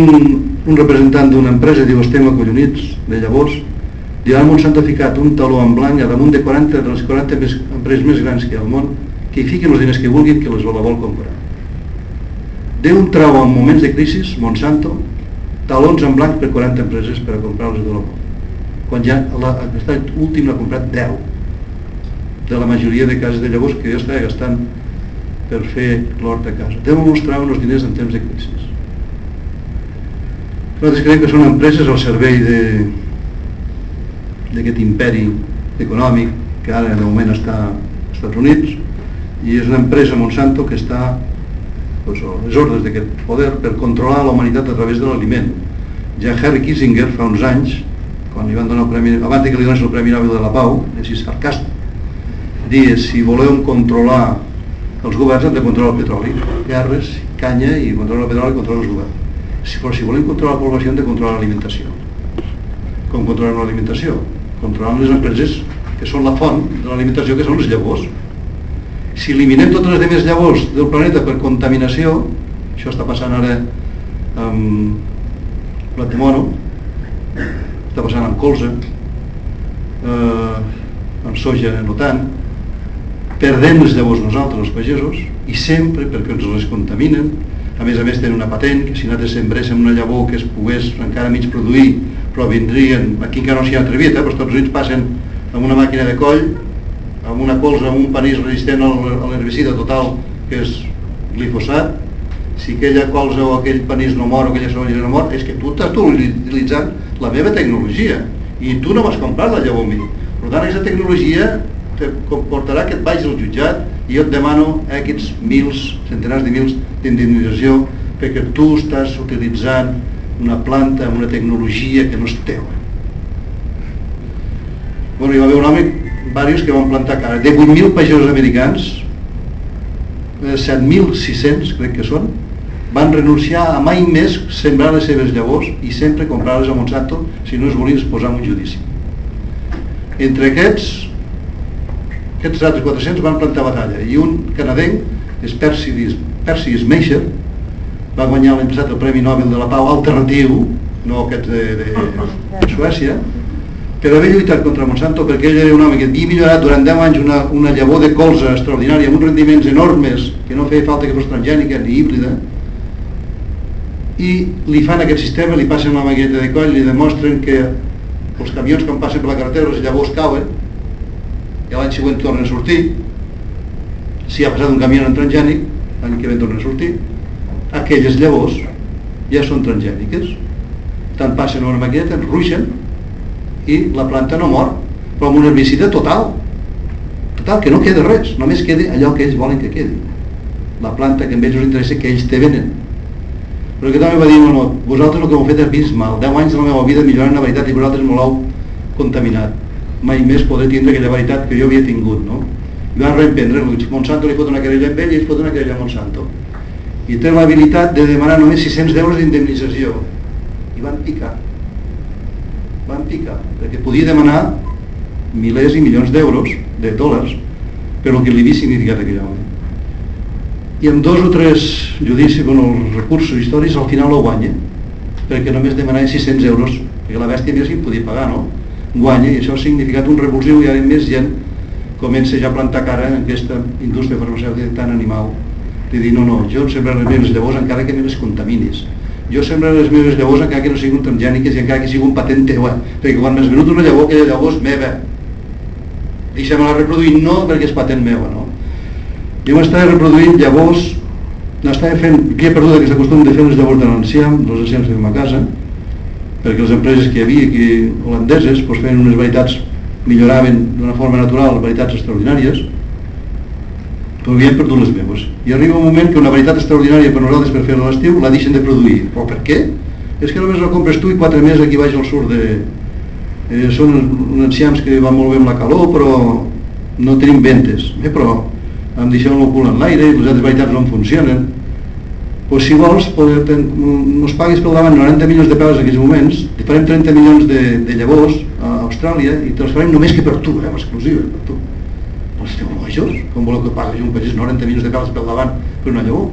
un representant d'una empresa diu estem acollonits de llavors dirà Monsanto ha ficat un taló en blanc a damunt de 40 de les 40 més, empreses més grans que hi ha al món que hi fiquin els diners que vulguin que les la vol comprar. Déu un trau en moments de crisi, Monsanto, talons en blanc per 40 empreses per a comprar-les de la. Quan ja l'estat últim l'ha comprat 10 de la majoria de cases de llavors que jo estava gastant per fer l'hort a casa. Déu mostrava uns diners en temps de crisi. Nosaltres creiem que són empreses al servei d'aquest imperi econòmic que ara de moment està als Estats Units i és una empresa Monsanto que està pues, a les ordres d'aquest poder per controlar la humanitat a través de l'aliment. Ja Harry Kissinger fa uns anys, quan li van donar el premi, abans que li donessin el Premi Nobel de la Pau, així sarcàstic, dia si voleu controlar els governs han de controlar el petroli, guerres, canya i controlar el petroli i controlar els governs. Si, però si volem controlar la població han de controlar l'alimentació. Com controlar l'alimentació? Controlant les empreses que són la font de l'alimentació, que són les llavors si eliminem totes les demés llavors del planeta per contaminació, això està passant ara amb blat de mono, està passant amb colza, eh, amb soja no tant, perdem les llavors nosaltres, els pagesos, i sempre perquè ens les contaminen, a més a més tenen una patent, que si nosaltres sembréssim una llavor que es pogués encara mig produir, però vindrien, aquí encara no s'hi ha atrevit, eh, però Estats Units passen amb una màquina de coll amb una colza, amb un panís resistent a l'herbicida total, que és glifosat, si aquella colza o aquell panís no mor o aquella soja no mor, és que tu estàs utilitzant la meva tecnologia i tu no m'has comprat la llavor mi. Per tant, aquesta tecnologia te comportarà que et vagis al jutjat i jo et demano aquests mils, centenars de mils d'indemnització perquè tu estàs utilitzant una planta amb una tecnologia que no és teua. Bueno, hi va haver un home diversos que van plantar cara. De 8.000 pagesos americans, 7.600 eh, crec que són, van renunciar a mai més sembrar les seves llavors i sempre comprar-les a Monsanto si no es volien posar en un judici. Entre aquests, aquests altres 400 van plantar batalla i un canadenc, és Persis Meisher, va guanyar l'any passat el Premi Nobel de la Pau alternatiu, no aquest de, de, de Suècia, per haver lluitat contra Monsanto perquè ell era un home que havia millorat durant 10 anys una, una llavor de colza extraordinària amb uns rendiments enormes que no feia falta que fos transgènica ni híbrida. I li fan aquest sistema, li passen la maqueta de coll li demostren que els camions quan passen per la carretera les llavors cauen i l'any següent tornen a sortir si ha passat un camió en transgènic l'any que ve tornen a sortir aquelles llavors ja són transgèniques tant passen una maqueta, ruixen i la planta no mor, però amb un herbicida total. Total, que no queda res, només queda allò que ells volen que quedi. La planta que a ells us interessa que ells te venen. Però que també va dir, no, vosaltres el que m'heu fet és abismal, 10 anys de la meva vida millorant la veritat i vosaltres me l'heu contaminat. Mai més podré tindre aquella veritat que jo havia tingut, no? I van reemprendre, Monsanto li fot una querella amb ell i ell fot una querella a Monsanto. I té l'habilitat de demanar només 600 euros d'indemnització. I van picar van picar, perquè podia demanar milers i milions d'euros, de dòlars, per el que li havia significat aquell home. I amb dos o tres judicis, bueno, els recursos històrics, al final ho guanya, perquè només demanava 600 euros, perquè la bèstia més hi podia pagar, no? Guanya, i això ha significat un revulsiu i ara més gent comença ja a plantar cara en aquesta indústria farmacèutica tan animal de dir, no, no, jo sempre les meves llavors encara que me les contaminis Jo sempre les meves llavors encara que no siguin transgèniques i encara que sigui un patent teu, eh? perquè quan m'has venut una llavor, aquella llavor és meva. Deixa-me-la reproduir, no perquè és patent meva, no? Jo m'estava reproduint llavors, n'estava fent, he perdut aquesta costum de fer les llavors de l'enciam, els enciams que fem a casa, perquè les empreses que hi havia aquí holandeses doncs feien unes varietats, milloraven d'una forma natural varietats extraordinàries, però havien perdut les meves. I arriba un moment que una varietat extraordinària per nosaltres per fer l'estiu la deixen de produir. Però per què? És que només la compres tu i quatre mesos aquí baix al sud de... Eh, són uns enciams que van molt bé amb la calor, però no tenim ventes. Eh, però em deixem el cul en l'aire i les altres varietats no funcionen. Pues si vols, nos paguis pel davant 90 milions de peus en aquests moments, te farem 30 milions de, de llavors a Austràlia i te'ls farem només que per tu, eh, exclusiva, per tu els esteu bojos? Com voleu que pagui un pagès 90 milions de peles pel davant per una llavor?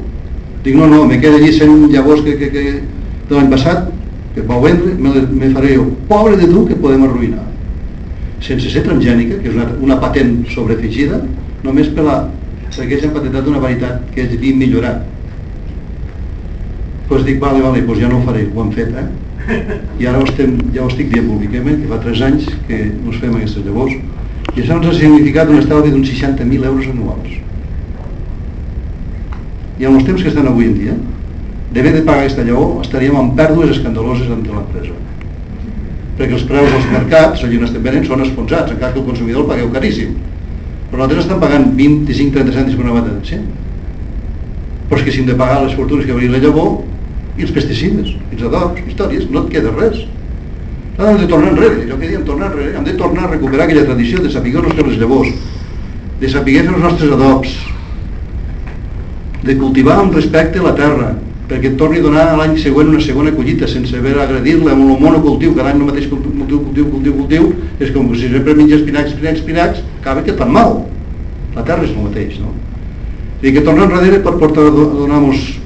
Dic, no, no, me queda allí 100 llavors que, que, que de l'any passat, que vau vendre, me, me faré jo. Pobre de tu que podem arruïnar. Sense ser transgènica, que és una, una patent sobreafegida, només per la, perquè han patentat una veritat que és vi millorat. Doncs dic, vale, vale, pues ja no ho faré, ho han fet, eh? I ara ho estem, ja ho estic dient públicament, que fa 3 anys que nos fem aquestes llavors, i això ens ha significat un estalvi d'uns 60.000 euros anuals. I en els temps que estan avui en dia, d'haver de pagar aquesta lleó, estaríem en pèrdues escandaloses entre l'empresa. Perquè els preus dels mercats, allà on estem venent, són esfonsats, encara que el consumidor el pagueu caríssim. Però nosaltres estem pagant 25-30 cèntims per una bata de 100. Però és que si hem de pagar les fortunes que hauria la llavor, i els pesticides, i els adobs, històries, no et queda res. Hem de tornar enrere, allò que diem, tornar enrere, hem de tornar a recuperar aquella tradició de saber-nos les llavors, de saber els nostres adobs, de cultivar amb respecte la terra, perquè et torni a donar l'any següent una segona collita sense haver agredir-la amb el monocultiu, cada any el mateix cultiu, cultiu, cultiu, cultiu, és com si sempre menges espinacs, espinacs, espinacs, acaba que et fan mal. La terra és el mateix, no? I que tornar enrere per portar a donar-nos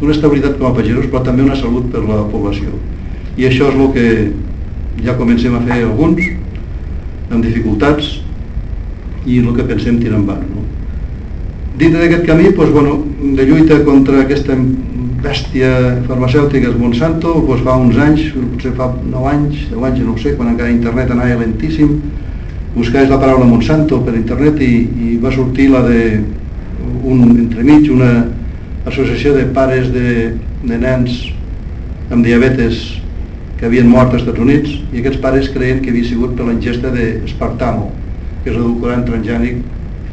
una estabilitat com a pagesos, però també una salut per la població i això és el que ja comencem a fer alguns amb dificultats i el que pensem tirar endavant no? dintre d'aquest camí doncs, bueno, de lluita contra aquesta bèstia farmacèutica és Monsanto doncs fa uns anys, potser fa 9 anys 10 anys, no sé, quan encara internet anava lentíssim buscaves la paraula Monsanto per internet i, i va sortir la de un entremig, una associació de pares de, de nens amb diabetes que havien mort als Estats Units i aquests pares creien que havia sigut per la ingesta d'espartamo, que és l'edulcorant transgènic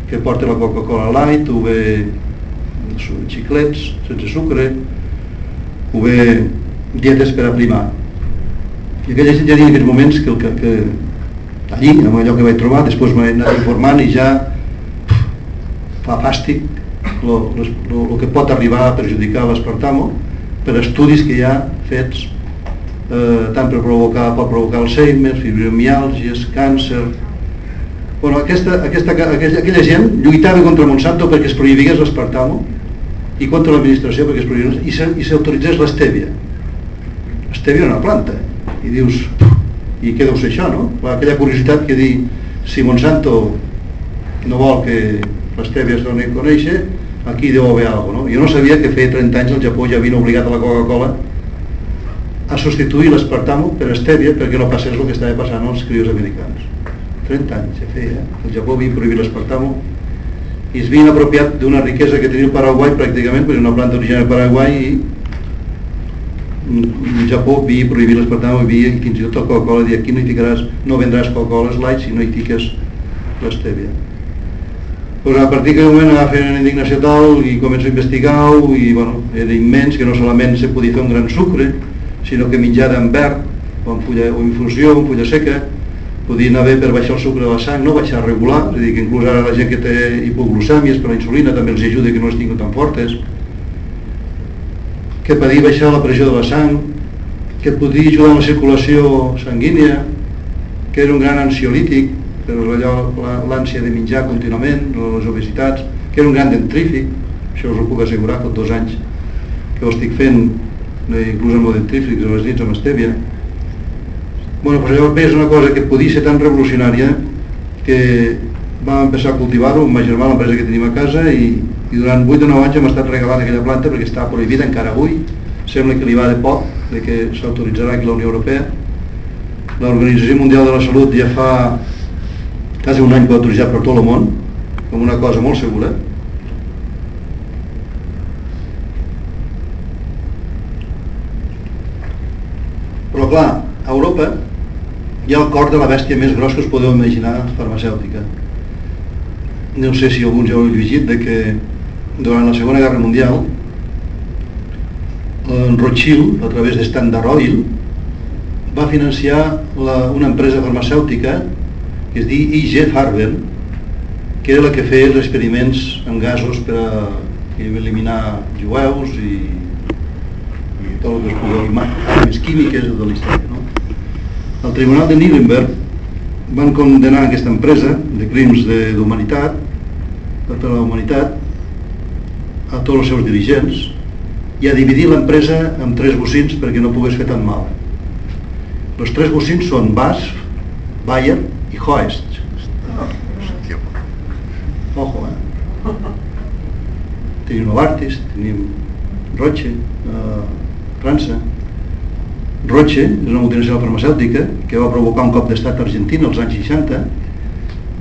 que porta la Coca-Cola Light o bé xiclets sense sucre o bé dietes per aprimar. I aquella gent ja en aquests moments que, que, que allí, amb allò que vaig trobar, després m'he anat informant i ja fa fàstic el que pot arribar a perjudicar l'espartamo per estudis que hi ha fets eh, tant per provocar, pot provocar Alzheimer, fibromiàlgies, càncer... Bueno, aquesta, aquesta, aquella, aquella gent lluitava contra Monsanto perquè es prohibigués l'espartamo i contra l'administració perquè es prohibigués i s'autoritzés l'estèvia. Estèvia era una planta. I dius, i què deu ser això, no? Aquella curiositat que di, si Monsanto no vol que l'estèvia es doni a conèixer, aquí deu haver alguna cosa, no? Jo no sabia que feia 30 anys el Japó ja havia obligat a la Coca-Cola a substituir l'espartamo per estèvia perquè no passés el que estava passant als crios americans. 30 anys se feia. El Japó havia prohibit l'espartamo i es havien apropiat d'una riquesa que tenia el Paraguai pràcticament, perquè una planta original del Paraguai i el Japó havia prohibit l'espartamo havia, fins i tot el Coca-Cola dia aquí no hi ficaràs, no vendràs Coca-Cola light si no hi fiques l'estèvia. Pues a partir d'aquell moment va fer una indignació tal i començo a investigar-ho i bueno, era immens que no solament se podia fer un gran sucre, sinó que menjada en verd o en, fulla, o infusió, en fulla seca, podien haver per baixar el sucre de la sang, no baixar regular, és a dir, que inclús ara la gent que té hipoglucèmies per la insulina també els ajuda que no les tinguin tan fortes, que podia baixar la pressió de la sang, que podia ajudar en la circulació sanguínia, que era un gran ansiolític, l'ànsia de menjar contínuament, les obesitats, que era un gran dentrífic, això us ho puc assegurar, fa dos anys que ho estic fent inclús amb el dentífric, a les nits amb estèvia. Bueno, pues allò és una cosa que podia ser tan revolucionària que vam empezar a cultivar-ho amb ma germà, l'empresa que tenim a casa, i, i durant 8 o 9 anys hem estat regalant aquella planta perquè estava prohibida encara avui sembla que li va de poc, de que s'autoritzarà aquí la Unió Europea. L'Organització Mundial de la Salut ja fa quasi un any que autoritzat per tot el món, com una cosa molt segura. Però clar, a Europa hi ha el cor de la bèstia més gros que us podeu imaginar farmacèutica. No sé si alguns ja heu llegit, de que durant la Segona Guerra Mundial en Rothschild, a través de Oil, va financiar la, una empresa farmacèutica que es diu IG Farben, que era la que feia els experiments amb gasos per a eliminar jueus i, i tot el que es podia més químiques de la història. No? El Tribunal de Nuremberg van condenar aquesta empresa de crims d'humanitat, per la humanitat, a tots els seus dirigents, i a dividir l'empresa en tres bocins perquè no pogués fer tant mal. Els tres bocins són BASF, Bayer i Hoest. Ojo, eh? Tenim Novartis, tenim Roche, eh, França. Roche és una multinacional farmacèutica que va provocar un cop d'estat a Argentina als anys 60.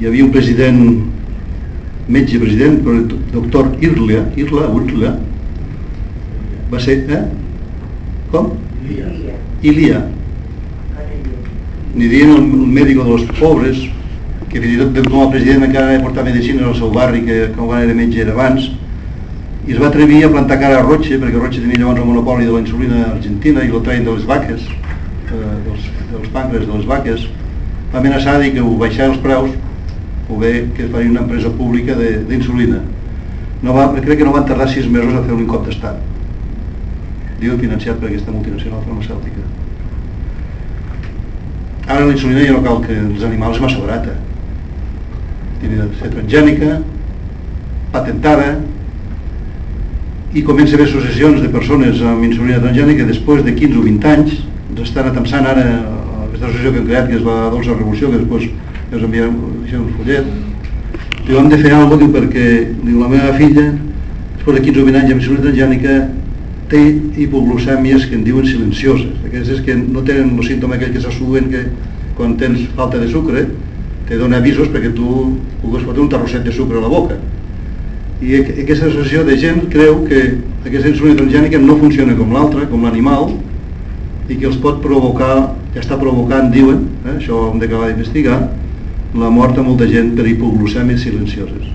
Hi havia un president, metge president, el doctor Irla, Irla, Irla, va ser, eh? Com? Ilia. Ilia. Ni dient el, el mèdic dels pobres, que fins i tot com a president encara va portar medicina al seu barri, que com era metge era abans, i es va atrevir a plantar cara a Roche, perquè Roche tenia llavors el monopoli de la insulina argentina i lo traien de les vaques, eh, dels, dels pàncreas de les vaques, va amenaçar dir que ho baixar els preus o bé que faria una empresa pública d'insulina. No va, crec que no van tardar sis mesos a fer un cop d'estat diu financiat per aquesta multinacional farmacèutica. Ara la insulina ja no cal que els animals és massa barata. Tiene de ser transgènica, patentada, i comença a haver associacions de persones amb insulina transgènica després de 15 o 20 anys, ens estan atensant ara aquesta associació que hem creat, que és la Dolça Revolució, que després ens enviem un follet. Diu, hem de fer alguna cosa perquè diu, la meva filla, després de 15 o 20 anys amb insulina transgènica, té hipoglucèmies que en diuen silencioses, aquestes que no tenen el símptoma aquell que s'assuen que quan tens falta de sucre te dona avisos perquè tu pugues fotre un terrosset de sucre a la boca. I aquesta associació de gent creu que aquesta insulina transgènica no funciona com l'altra, com l'animal, i que els pot provocar, que està provocant, diuen, eh, això ho hem d'acabar d'investigar, la mort a molta gent per hipoglucèmies silencioses.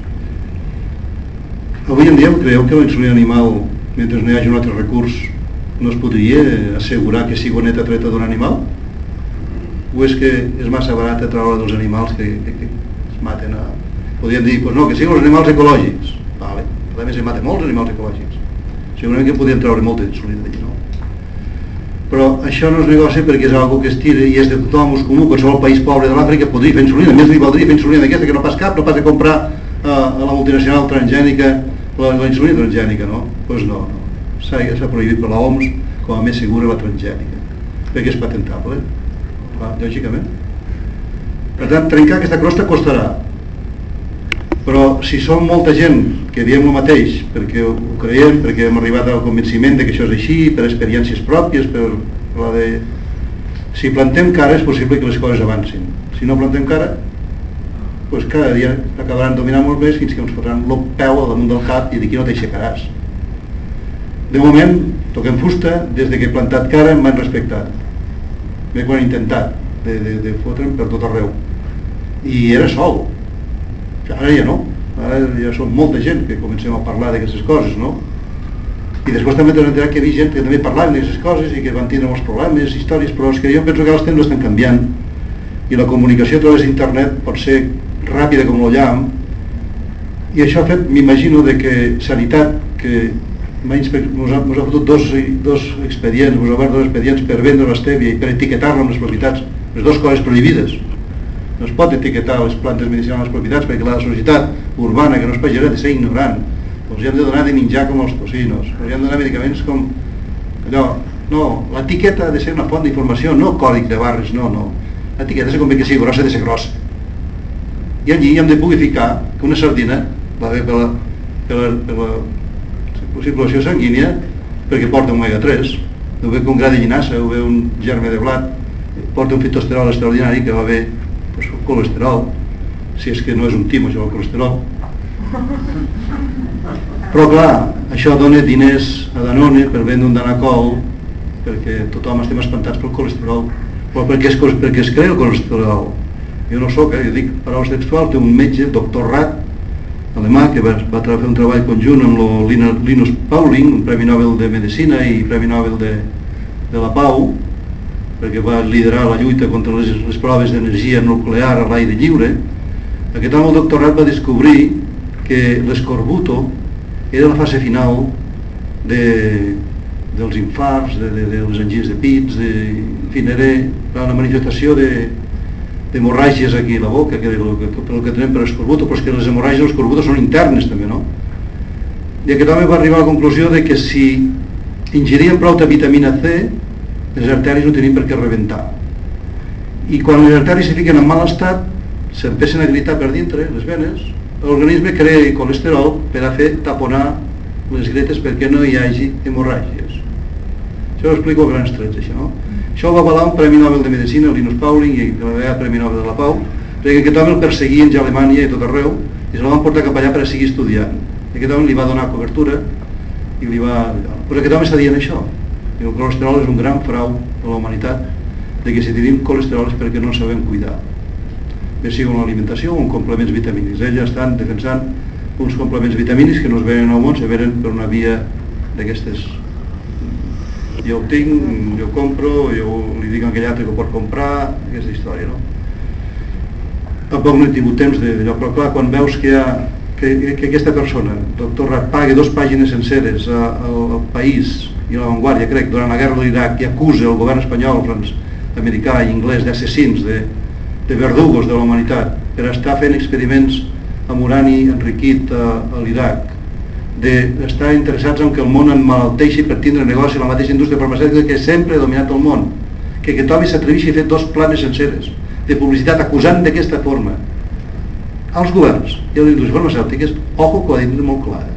Avui en dia creu que la insulina animal mentre no hi hagi un altre recurs no es podria assegurar que sigui neta treta d'un animal? O és que és massa barat treure dels animals que, que, que es maten a... Podríem dir, pues no, que siguin els animals ecològics. Vale. A més, es maten molts animals ecològics. Segurament que podríem treure molta insulina d'allí, no? Però això no és negoci perquè és algo que es tira i és de tothom ús comú. Qualsevol país pobre de l'Àfrica podria fer insulina. A més, li valdria fer insulina d'aquesta que no pas cap, no pas de comprar uh, a la multinacional transgènica la, insulina transgènica, no? Doncs pues no, no. S'ha prohibit per l'OMS com a més segura la transgènica, perquè és patentable, clar, lògicament. Per tant, trencar aquesta crosta costarà. Però si som molta gent que diem el mateix, perquè ho creiem, perquè hem arribat al convenciment de que això és així, per experiències pròpies, per la de... Si plantem cara és possible que les coses avancin. Si no plantem cara, pues cada dia acabaran dominant molt més fins que ens fotran el peu al damunt del cap i d'aquí no t'aixecaràs. De moment, toquem fusta, des de que he plantat cara m'han respectat. Bé quan he intentat de, de, de fotre'm per tot arreu. I era sol. Ara ja no. Ara ja som molta gent que comencem a parlar d'aquestes coses, no? I després també t'has enterat que hi havia gent que també parlaven d'aquestes coses i que van tindre molts problemes, històries, però és que jo penso que els temps estan canviant i la comunicació a través d'internet pot ser ràpida com el llamp i això ha fet, m'imagino, de que Sanitat, que ens ha, ha fotut dos, dos expedients, ens ha obert dos expedients per vendre l'estèvia i per etiquetar-la amb les propietats, les dues coses prohibides. No es pot etiquetar les plantes medicinals les propietats perquè la societat urbana que no és pagera ha de ser ignorant. Els hem de donar de menjar com els tocinos, els hem de donar medicaments com allò. No, l'etiqueta ha de ser una font d'informació, no còdic de barres, no, no. L'etiqueta ser com que sigui grossa, de ser grossa i allí hem de poder ficar que una sardina va bé per la, per la, per la circulació sanguínia perquè porta omega 3, ho ve un gra de llinassa, ho ve un germe de blat, porta un fitosterol extraordinari que va bé pues, el colesterol, si és que no és un timo això el colesterol. Però clar, això dona diners a Danone per vendre un Danacol perquè tothom estem espantats pel colesterol però perquè es, perquè es crea el colesterol jo no sóc, eh? jo dic paraules textuals té un metge, doctor Rat alemà que va, va fer un treball conjunt amb el Linus Pauling un Premi Nobel de Medicina i Premi Nobel de, de la Pau perquè va liderar la lluita contra les, les proves d'energia nuclear a l'aire lliure aquest home, el doctor Rat, va descobrir que l'escorbuto era la fase final de, dels infarts, de, de, de les engies de pits, de, en fi, era una manifestació de d'hemorràgies aquí a la boca, que, que, que, el que tenem per escorbuto, però és que les hemorràgies de l'escorbuto són internes també, no? I aquest home va arribar a la conclusió de que si ingerien prou de vitamina C, les artèries no tenien per què rebentar. I quan les artèries se fiquen en mal estat, s'empessen a gritar per dintre, les venes, l'organisme crea colesterol per a fer taponar les gretes perquè no hi hagi hemorràgies. Això ho explico a grans trets, això, no? Això va avalar un Premi Nobel de Medicina, Linus Pauling, i va haver Premi Nobel de la Pau, perquè aquest home el perseguien ja a Alemanya i tot arreu, i se la van portar cap allà per a seguir estudiant. Aquest home li va donar cobertura, i li va... Però aquest home està dient això, que el colesterol és un gran frau a la humanitat, de que si tenim colesterol és perquè no sabem cuidar. Bé sigui una alimentació o un complements vitamínics. Ella estan defensant uns complements vitamínics que no es venen al món, se venen per una via d'aquestes jo ho tinc, jo compro, jo li dic a aquell altre que ho pot comprar, aquesta història, no? Tampoc no he tingut temps d'allò, però clar, quan veus que, ha, que, que aquesta persona, doctor Rat, pagui dos pàgines senceres al país i a l'avantguàrdia, crec, durant la guerra de l'Iraq i acusa el govern espanyol, franc, americà i anglès d'assassins, de, de verdugos de la humanitat, per estar fent experiments amb urani enriquit a, a l'Iraq, d'estar interessats en que el món emmalalteixi per tindre negoci la mateixa indústria farmacèutica que sempre ha dominat el món, que home s'atreveixi a fer dos planes senceres de publicitat acusant d'aquesta forma als governs i a les indústries farmacèutiques, ojo que ho ha dit molt clar. Eh?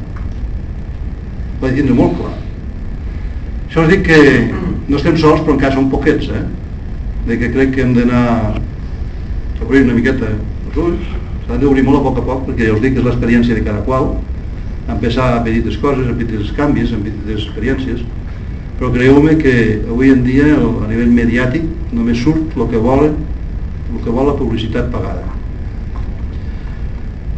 Ho ha dit molt clar. Això us dic que no estem sols, però encara som poquets, eh? De que crec que hem d'anar a obrir una miqueta els ulls, s'han d'obrir molt a poc a poc, perquè ja us dic que és l'experiència de cada qual, empezar a petites coses, a petites canvis, a petites experiències, però creieu-me que avui en dia a nivell mediàtic només surt el que volen el que vol la publicitat pagada.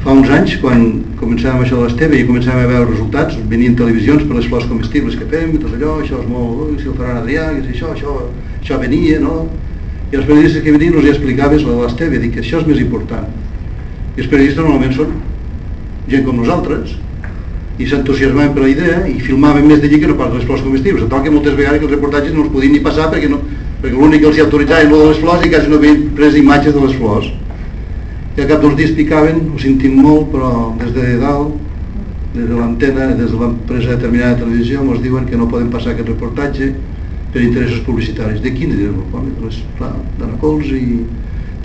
Fa uns anys quan començàvem això de l'Esteve i començàvem a veure resultats venien televisions per les flors comestibles que fem i tot allò, això és molt, ui, si el faran Adrià si això, això, això venia no? i els periodistes que venien els hi explicaves la de l'Esteve, dic que això és més important i els periodistes normalment són gent com nosaltres i s'entusiasmaven per la idea i filmaven més d'allí que no pas les flors comestibles. Tal que moltes vegades que els reportatges no els podien ni passar perquè, no, perquè l'únic que els autoritzava era de les flors i quasi no havien pres imatges de les flors. I al cap dels dies picaven, ho sentim molt, però des de dalt, des de l'antena, des de l'empresa determinada de televisió, ens diuen que no poden passar aquest reportatge per interessos publicitaris. De quin direm? Les, d'anacols i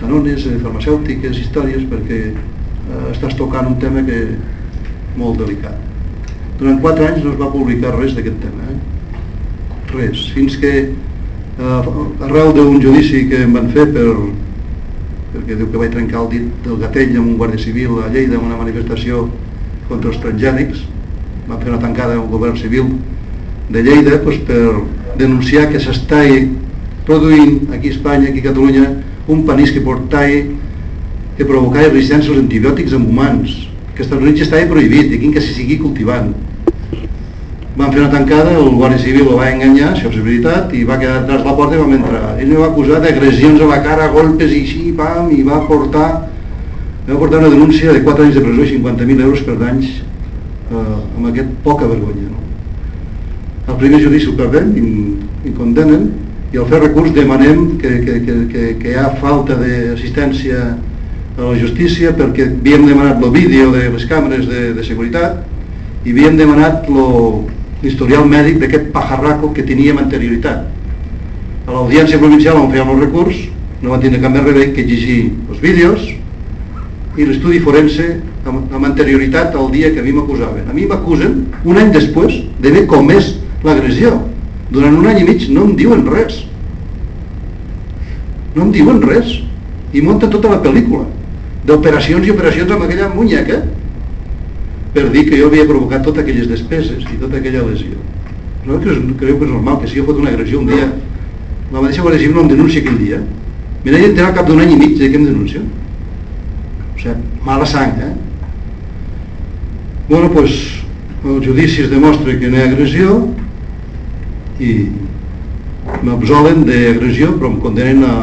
tanones, eh, farmacèutiques, històries, perquè eh, estàs tocant un tema que molt delicat. Durant quatre anys no es va publicar res d'aquest tema, eh? res, fins que eh, arreu d'un judici que em van fer per, perquè diu que vaig trencar el dit del gatell amb un guàrdia civil a Lleida en una manifestació contra els transgènics van fer una tancada un govern civil de Lleida doncs, per denunciar que s'està produint aquí a Espanya, aquí a Catalunya un panís que portava que provocava resistència als antibiòtics en humans que Estats Units estava prohibit i aquí que se sigui cultivant van fer una tancada, el Guàrdia Civil ho va enganyar, això és veritat, i va quedar tras la porta i vam entrar. Ell me va acusar d'agressions a la cara, golpes i així, pam, i va portar, va portar una denúncia de 4 anys de presó i 50.000 euros per danys eh, amb aquest poca vergonya. No? El primer judici el perdem i, i condenen, i al fer recurs demanem que, que, que, que, que hi ha falta d'assistència a la justícia perquè havíem demanat el vídeo de les càmeres de, de seguretat i havíem demanat l'historial mèdic d'aquest pajarraco que teníem anterioritat. A l'audiència provincial on fèiem el recurs no van tindre cap més remei que exigir els vídeos i l'estudi forense amb, amb anterioritat al dia que a mi m'acusaven. A mi m'acusen un any després d'haver comès l'agressió. Durant un any i mig no em diuen res. No em diuen res. I munta tota la pel·lícula d'operacions i operacions amb aquella muñeca per dir que jo havia provocat totes aquelles despeses i tota aquella lesió. No creu, que és normal que si jo fot una agressió un dia, la mateixa Guàrdia Civil no em denuncia aquell dia. Me n'he d'enterar al cap d'un any i mig de què em denuncia. O sigui, mala sang, eh? Bueno, doncs, el judici es demostra que no hi ha agressió i m'absolen d'agressió però em condenen a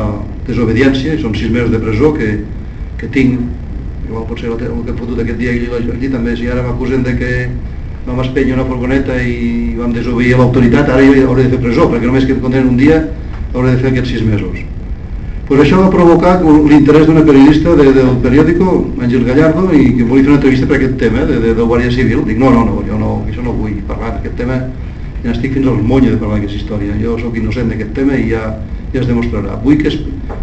desobediència i són sis mesos de presó que, que tinc igual potser el, que he fotut aquest dia allí, també si ara m'acusen de que vam espenyar una furgoneta i vam desobeir l'autoritat ara jo hauré de fer presó perquè només que em condenen un dia hauré de fer aquests sis mesos pues això va provocar l'interès d'una periodista de, del periòdico, Àngel Gallardo, i que volia fer una entrevista per aquest tema, de, de, de Guàrdia Civil. Dic, no, no, no, jo no, això no vull parlar d'aquest tema, ja estic fins als monyo de parlar d'aquesta història. Jo sóc innocent d'aquest tema i ja, ja es demostrarà. Vull que, es,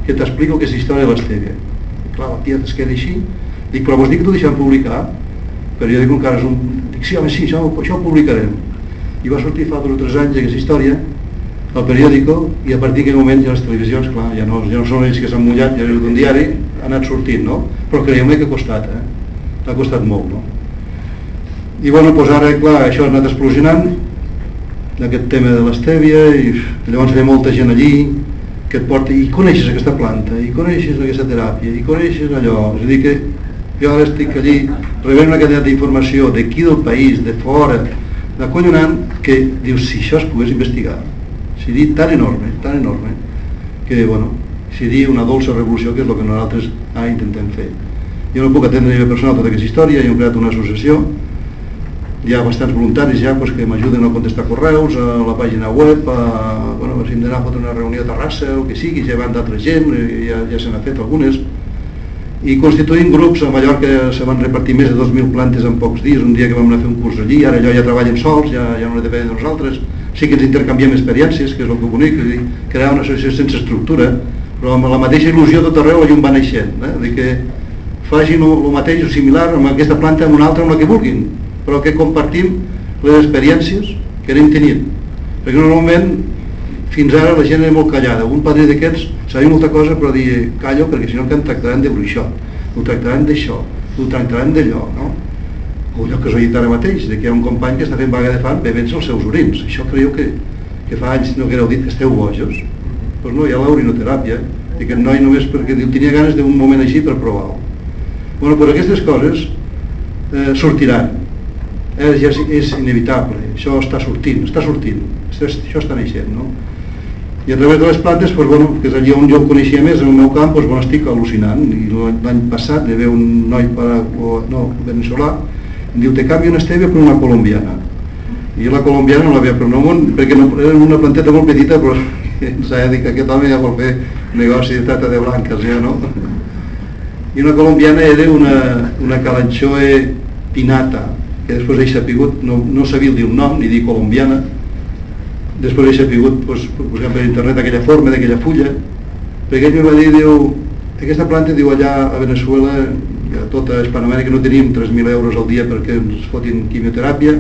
que t'explico aquesta història de l'Esteve. Clar, la tia es queda així. Dic, però vos dic que t'ho deixem publicar? Però jo dic, encara és un... Dic, sí, home, sí, això, això ho publicarem. I va sortir fa dos o tres anys aquesta història al periòdico i a partir d'aquell moment ja les televisions, clar, ja no, ja no són ells que s'han mullat, ja és un diari, ha anat sortint, no? Però creieu-me que ha costat, eh? Ha costat molt, no? I bueno, doncs ara, clar, això ha anat explosionant, d'aquest tema de l'estèvia, i llavors ve molta gent allí, que et porta, i coneixes aquesta planta, i coneixes aquesta teràpia, i coneixes allò, és a dir que jo ara estic allí rebent una quantitat d'informació d'aquí del país, de fora, d'acollonant, que dius, si això es pogués investigar, seria tan enorme, tan enorme, que bueno, seria una dolça revolució que és el que nosaltres ah, intentem fer. Jo no puc atendre a nivell personal tota aquesta història, jo he creat una associació, hi ha bastants voluntaris ja pues, que m'ajuden a contestar correus a la pàgina web, a, bueno, si hem d'anar a fotre una reunió a Terrassa, o que sigui, ja van d'altra gent, eh, ja, ja se n'ha fet algunes, i constituint grups a Mallorca se van repartir més de 2.000 plantes en pocs dies, un dia que vam anar a fer un curs allí, ara allò ja treballen sols, ja, ja no depèn de nosaltres, sí que ens intercanviem experiències, que és el que bonic, és dir, crear una associació sense estructura, però amb la mateixa il·lusió tot arreu la llum va naixent, eh? de que facin el mateix o similar amb aquesta planta amb una altra amb la que vulguin, però que compartim les experiències que anem tenint. Perquè normalment fins ara la gent era molt callada. Un padrí d'aquests sabia molta cosa però dir callo perquè si no em tractaran de bruixot, ho tractaran d'això, ho tractaran d'allò, no? o allò que us he dit ara mateix, de que hi ha un company que està fent vaga de fam bevent els seus urins. Això creieu que, que fa anys no que dit que esteu bojos? Doncs pues no, hi ha l'urinoteràpia, i aquest noi només perquè diu, tenia ganes d'un moment així per provar-ho. Bueno, però aquestes coses eh, sortiran. Ja és, és inevitable, això està sortint, està sortint, això, això està naixent, no? I a través de les plantes, pues, bueno, que és allí on jo coneixia més, en el meu camp, pues, bueno, estic al·lucinant. I l'any passat hi havia un noi para, o, no, veneçolà diu, te canvio una estèvia per una colombiana. I la colombiana no l'havia no, perquè no, era una planteta molt petita, però <laughs> s'ha dit que aquest home ja vol fer negoci de trata de blanques, ja, no? I una colombiana era una, una calanchoe pinata, que després he sapigut, no, no sabia dir un nom, ni dir colombiana, després he sapigut, pues, buscant per internet aquella forma, d'aquella fulla, perquè ell em va dir, diu, aquesta planta, diu, allà a Venezuela a tota Hispanoamèrica no tenim 3.000 euros al dia perquè ens fotin quimioteràpia,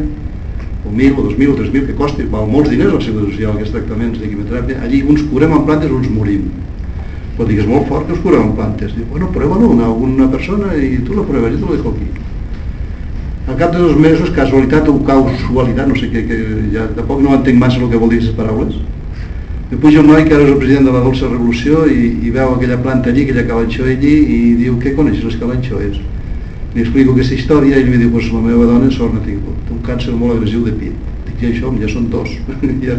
o 1.000 o 2.000 o 3.000, que costi, val molts diners al Seguretat Social aquests tractaments de quimioteràpia, allí uns curem amb plantes uns morim. Però dic, és molt fort que us curem amb plantes. Dic, bueno, prueba-lo una, una persona i tu la pruebes, jo te lo dejo aquí. Al cap de dos mesos, casualitat o causualitat, no sé què, que ja tampoc no entenc massa el que vol dir aquestes paraules, i puja un noi que ara és el president de la Dolça Revolució i, i veu aquella planta allí, aquella calanxó allí i diu, què coneixes les calanxoes? Li explico aquesta història i ell mi diu, pues la meva dona sort n'ha tingut un càncer molt agressiu de pit. Dic, ja això, ja són dos. <laughs> ja,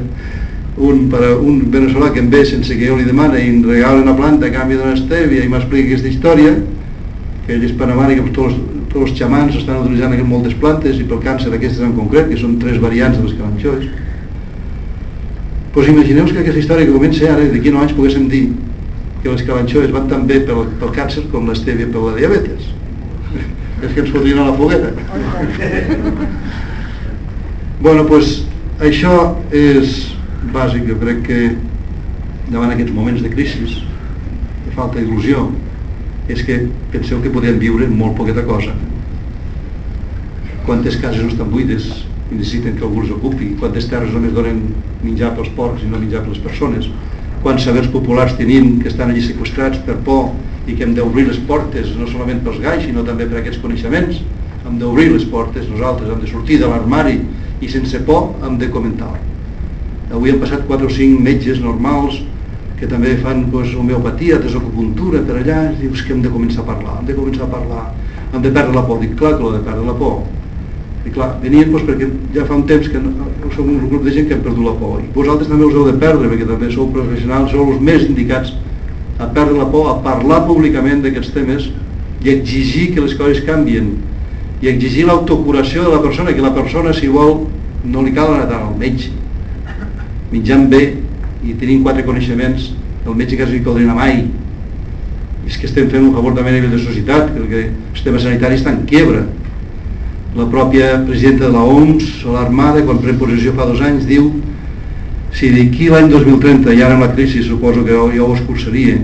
un, per a, un veneçolà que em ve sense que jo li demana i em regala una planta a canvi d'una estèvia i m'explica aquesta història, que ell és panamà i que tots, tots els xamans estan utilitzant moltes plantes i pel càncer aquestes en concret, que són tres variants de les calanxoes pues imagineu que aquesta història que comença ara, d'aquí 9 anys poguéssim dir que les calanxoes van tan bé pel, pel càncer com l'estèvia per la diabetes. <laughs> És que ens fotrien a la foguera. <laughs> bueno, pues, això és bàsic, jo crec que davant aquests moments de crisi, de falta d'il·lusió, és que penseu que podem viure molt poqueta cosa. Quantes cases no estan buides, i necessiten que algú els ocupi, quantes terres només donen menjar pels porcs i no menjar per les persones, quants sabers populars tenim que estan allí sequestrats per por i que hem d'obrir les portes no solament pels gais sinó també per aquests coneixements? Hem d'obrir les portes nosaltres, hem de sortir de l'armari i sense por hem de comentar. Avui han passat 4 o 5 metges normals que també fan pues, homeopatia, desocupuntura per allà, i dius que hem de començar a parlar, hem de començar a parlar, hem de perdre la por, dic clar que l'he de perdre la por, i clar, venien doncs, perquè ja fa un temps que no, som un grup de gent que hem perdut la por. I vosaltres també us heu de perdre, perquè també sou professionals, sou els més indicats a perdre la por, a parlar públicament d'aquests temes i exigir que les coses canvien i exigir l'autocuració de la persona, que la persona, si vol, no li cal anar al metge. Menjant bé i tenint quatre coneixements, el metge hi podria anar mai. És que estem fent un favor també a nivell de societat, perquè el sistema sanitari està en quiebra la pròpia presidenta de la OMS o l'Armada, quan pren posició fa dos anys, diu si d'aquí l'any 2030, i ara amb la crisi suposo que jo, jo ho escurçaria,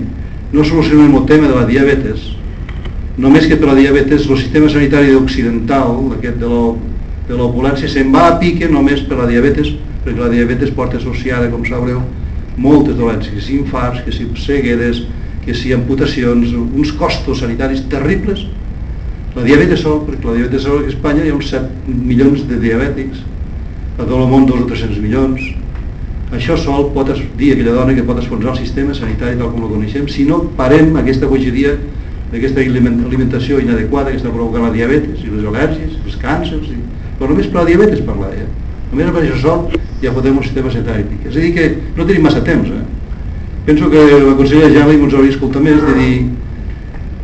no solucionem el tema de la diabetes, només que per la diabetes el sistema sanitari occidental, d'aquest de l'opulència, se'n va a pique només per la diabetes, perquè la diabetes porta associada, com sabreu, moltes dolències, que si infarts, que si cegueres, que si amputacions, uns costos sanitaris terribles la diabetes sol, perquè la diabetes sol a Espanya hi ha uns 7 milions de diabètics, a tot el món 2 o 300 milions. Això sol pot dir aquella dona que pot esfonsar el sistema sanitari tal com el coneixem si no parem aquesta bogeria d'aquesta alimentació inadequada que està provocant la diabetes i les al·lèrgies, els càncers, i... però només per la diabetes parlar, eh? Només per això sol ja fotem un sistema sanitari. És a dir que no tenim massa temps, eh? Penso que la consellera Jali ens hauria escoltat més de dir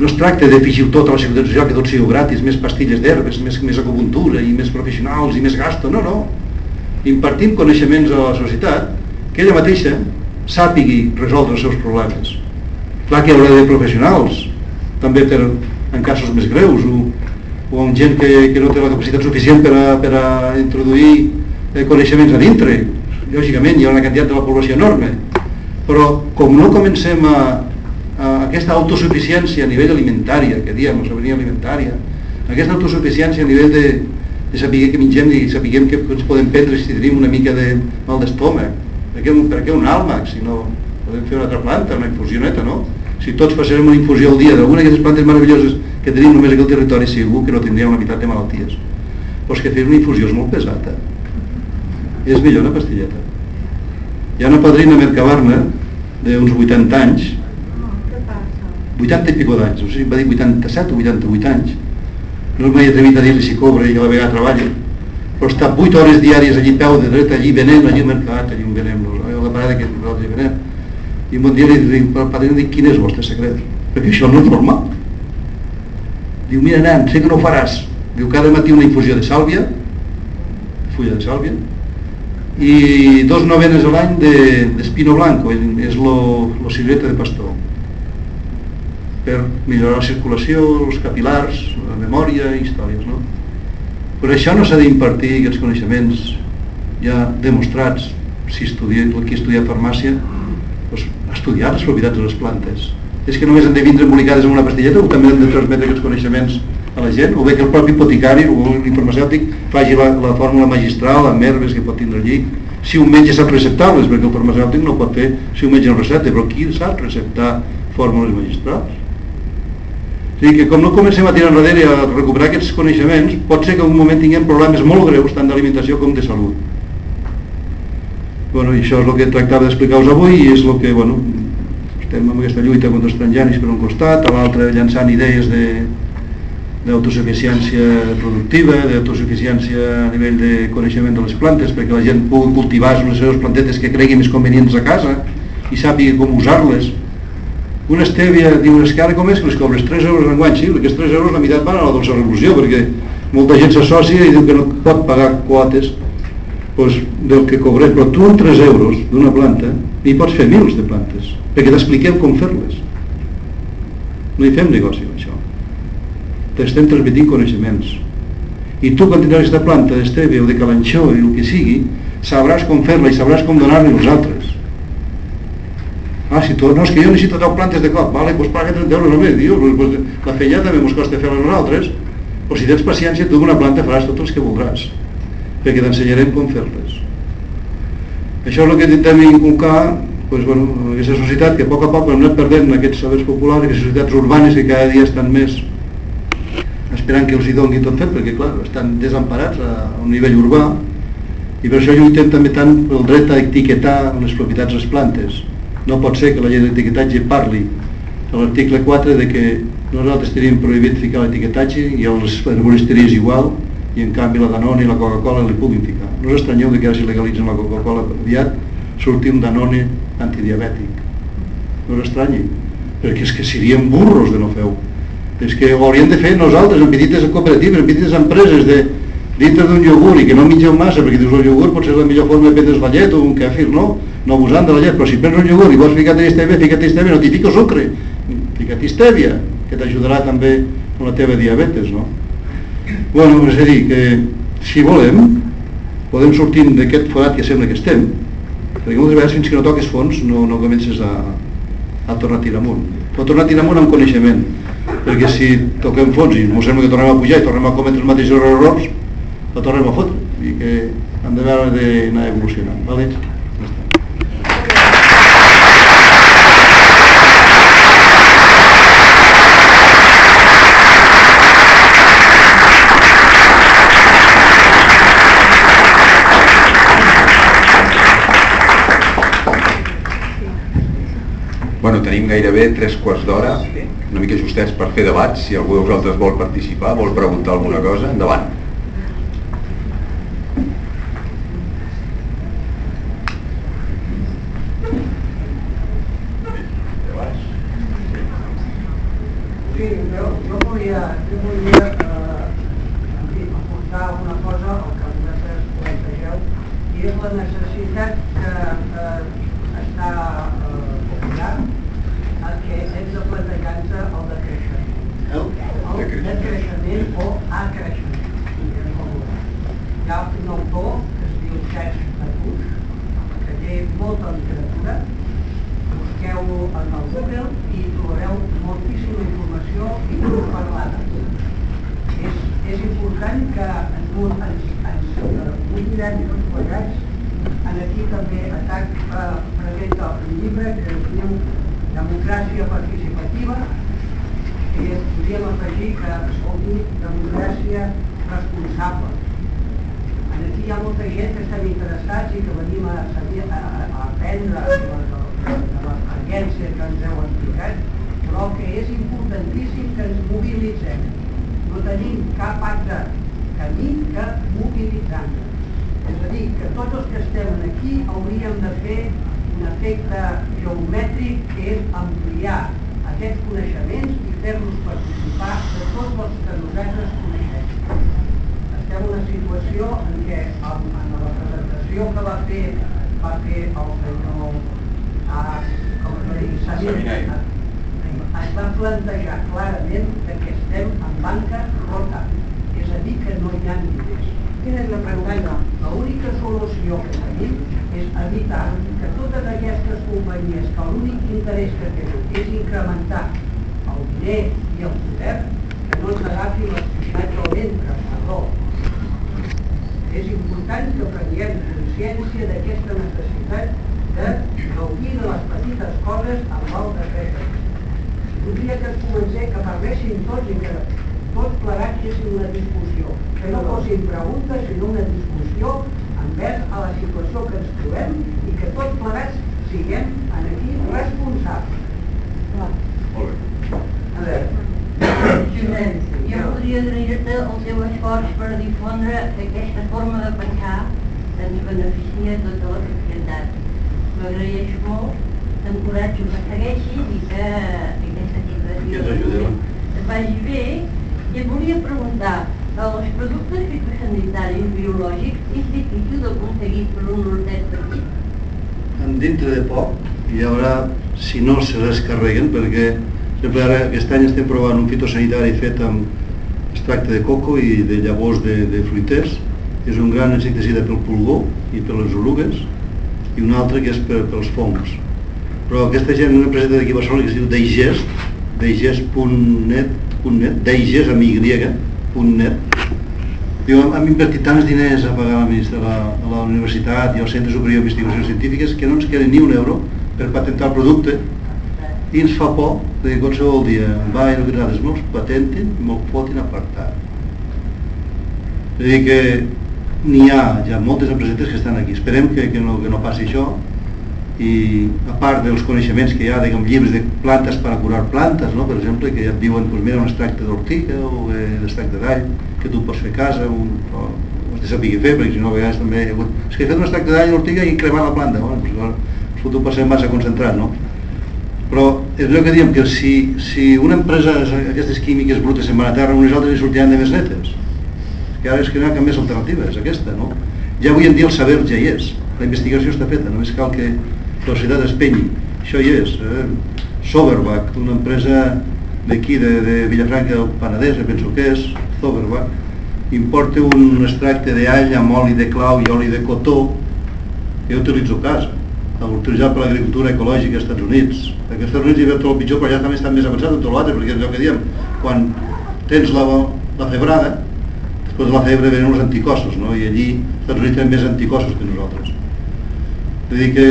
no es tracta de fixir tot a la Seguretat Social, que tot sigui gratis, més pastilles d'herbes, més, més acupuntura i més professionals i més gasto, no, no. Impartim coneixements a la societat que ella mateixa sàpigui resoldre els seus problemes. Clar que hi haurà de professionals, també per, en casos més greus, o, o amb gent que, que no té la capacitat suficient per a, per a introduir eh, coneixements a dintre. Lògicament, hi ha una quantitat de la població enorme, però com no comencem a, eh, aquesta autosuficiència a nivell alimentària, que diem, la sobirania alimentària, aquesta autosuficiència a nivell de, de saber que mengem i sapiguem que ens podem prendre si tenim una mica de mal d'estómac. Per, què, per què un àlmac? Si no, podem fer una altra planta, una infusioneta, no? Si tots passarem una infusió al dia d'alguna d'aquestes plantes meravelloses que tenim només aquí al territori, segur que no tindríem una meitat de malalties. Però és que fer una infusió és molt pesat, eh? És millor una pastilleta. Hi ha una padrina mercabarna d'uns 80 anys 80 i pico d'anys, no sé si va dir 87 o 88 anys. No m'he atrevit a dir-li si cobra i a la vegada treballa, però està 8 hores diàries allí peu de dret, allí venent, allí al mercat, allí on venem, a la parada que nosaltres venem. I un bon dia li dic, padre, dic, quin és el vostre secret? Perquè això no és normal. Diu, mira nen, sé que no ho faràs. Diu, cada matí una infusió de sàlvia, fulla de sàlvia, i dos novenes a l'any d'espino de, blanco, és lo, lo cigreta de pastor per millorar la circulació, els capilars, la memòria i històries. No? Per això no s'ha d'impartir aquests coneixements ja demostrats, si estudia, qui estudia farmàcia, doncs, estudiar les propietats de les plantes. És que només han de vindre embolicades en una pastilleta o també han de transmetre aquests coneixements a la gent, o bé que el propi hipoticari o l'infarmacèutic faci la, la fórmula magistral amb herbes que pot tindre allí. Si un metge sap receptar-les, perquè el farmacèutic no pot fer si un metge no recepta, però qui sap receptar fórmules magistrals? O sigui que com no comencem a tirar enrere a recuperar aquests coneixements, pot ser que en un moment tinguem problemes molt greus, tant d'alimentació com de salut. Bueno, i això és el que tractava d'explicar-vos avui i és el que, bueno, estem en aquesta lluita contra els transgenis per un costat, a l'altre llançant idees de d'autosuficiència productiva, d'autosuficiència a nivell de coneixement de les plantes, perquè la gent pugui cultivar les seves plantetes que cregui més convenients a casa i sàpiga com usar-les una estèvia, diu, és que ara com és que les cobres 3 euros en guany? Sí, aquests 3 euros la meitat van a la dolça revolució, perquè molta gent s'associa i diu que no pot pagar quotes doncs, del que cobrés, però tu amb 3 euros d'una planta hi pots fer mils de plantes, perquè t'expliquem com fer-les. No hi fem negoci amb això. T'estem transmitint coneixements. I tu, quan tindràs aquesta planta d'estèvia o de calanxó i el que sigui, sabràs com fer-la i sabràs com donar-li als altres Ah, si tu, no, és que jo necessito 10 plantes de cop, vale, doncs paga 30 euros només, diu, pues, la feina també ens costa fer-la nosaltres, o si tens paciència, tu una planta faràs tots els que voldràs. perquè t'ensenyarem com fer-les. Això és el que intentem inculcar pues, bueno, en aquesta societat que a poc a poc hem anat perdent aquests sabers populars, aquestes societats urbanes que cada dia estan més esperant que els hi doni tot fet, perquè clar, estan desemparats a, a un nivell urbà i per això lluitem també tant pel dret a etiquetar les propietats de les plantes. No pot ser que la llei d'etiquetatge parli a l'article 4 de que nosaltres tenim prohibit ficar l'etiquetatge i els herboristeries igual i en canvi la Danone i la Coca-Cola li puguin ficar. No us estranyeu que ara si legalitzen la Coca-Cola aviat surti un Danone antidiabètic. No us estranyi, perquè és que seríem burros de no feu. És que ho hauríem de fer nosaltres, en petites cooperatives, en petites empreses de, dintre d'un iogurt i que no mengeu massa, perquè dius el iogurt potser és la millor forma de prendre's la llet o un kefir, no? No abusant de la llet, però si prens un iogurt i vols ficar-te estèvia, fica't estèvia, no t'hi fico sucre, fica't estèvia, que t'ajudarà també amb la teva diabetes, no? Bueno, és a dir, que si volem, podem sortir d'aquest forat que sembla que estem, perquè moltes vegades fins que no toques fons no, no comences a, a tornar a tirar amunt. Però tornar a tirar amunt amb coneixement, perquè si toquem fons i ens sembla que tornem a pujar i tornem a cometre els mateixos errors, la tornem a fotre i que hem d'anar evolucionant. Vale? Bueno, tenim gairebé tres quarts d'hora, una mica justets per fer debats. Si algú de vosaltres vol participar, vol preguntar alguna cosa, endavant. Sí, jo, jo volia, jo volia eh, en fi, aportar una cosa al que vosaltres plantegeu i és la necessitat que eh, està eh, popular el que hem de plantejar-nos el decreixement. El decreixement o acreixement. diguem com vulgueu. Hi ha un autor que es diu Serge Latouche que té molta literatura busqueu en el Google i trobareu moltíssima informació i molt parlada. És, és important que ens, ens, ens ho mirem tots plegats. En aquí també ATAC eh, presenta un llibre que es diu Democràcia participativa podríem afegir que es vol dir democràcia responsable. Aquí hi ha molta gent que estem interessats i que venim a, a, a, aprendre de, l'agència que ens heu explicat, però que és importantíssim que ens mobilitzem. No tenim cap altre camí que mobilitzar-nos. És a dir, que tots els que estem aquí hauríem de fer un efecte geomètric que és ampliar aquests coneixements fer-los participar de tots els que nosaltres coneixem. Estem en una situació en què en, la presentació que va fer va fer el senyor ah, com es va dir, es va plantejar clarament que estem en banca rota. És a dir que no hi ha diners. Quina és la pregunta? l'única solució que tenim és evitar que totes aquestes companyies que l'únic interès que tenen és incrementar el poder que no ens agafi l'activitat del ventre, perdó, és important que prenguem consciència d'aquesta necessitat de gaudir de les petites coses amb el decret. Voldria que comencés, que parléssim tots i que tots plegats féssim una discussió, que no fossin preguntes sinó una discussió envers a la situació que ens trobem i que tots plegats siguem aquí responsables. Beneficia a tota la societat. T'ho agraeixo molt, t'encoratjo que segueixis i que aquesta situació I ens ajudeu. et vagi bé. I et volia preguntar, els productes fitosanitaris biològics és difícil d'aconseguir per un hortet petit? Dintre de poc hi haurà, si no se descarreguen, perquè sempre ara aquest any estem provant un fitosanitari fet amb extracte de coco i de llavors de, de fruiters. És un gran insecticida pel pulgó i per les orugues i un altre que és per, pels fongs. Però aquesta gent, una empresa d'aquí a Barcelona que es diu Digest, digest.net, .net, digest amb Y, .net, Diu, hem invertit tants diners a pagar a la, a la universitat i al Centre Superior d'Investigacions Científiques que no ens queda ni un euro per patentar el producte i ens fa por de qualsevol dia va i nosaltres me'ls patenten i me'l fotin apartat. És a dir que n'hi ha ja moltes empresetes que estan aquí. Esperem que, que, no, que no passi això i a part dels coneixements que hi ha diguem, llibres de plantes per a curar plantes, no? per exemple, que ja et diuen pues, mira, un extracte d'ortiga o d'extracte d'all que tu pots fer a casa, un, o, ho has de saber fer, perquè si no a vegades també hi ha. És que he fet un extracte d'all i ortiga i cremar la planta, bueno, pues, fot un passeig massa concentrat, no? Però és allò que diem, que si, si una empresa, aquestes químiques brutes se'n van a terra, unes altres hi sortiran de més netes. Que ara és que no hi ha cap més alternativa, és aquesta, no? Ja avui en dia el saber ja hi és, la investigació està feta, només cal que la societat espenyi, això hi és. Eh? Soberbach, una empresa d'aquí, de, de Villafranca del Penedès, penso que és, Soberbach, importa un extracte d'all amb oli de clau i oli de cotó jo utilitzo casa utilitzat per l'agricultura ecològica als Estats Units. Aquí als Estats Units hi ha tot el pitjor, però allà també estan més avançats en tot l'altre, perquè és allò que diem, quan tens la, la febrada, després de la febre venen els anticossos, no? i allí als Estats Units tenen més anticossos que nosaltres. És dir, que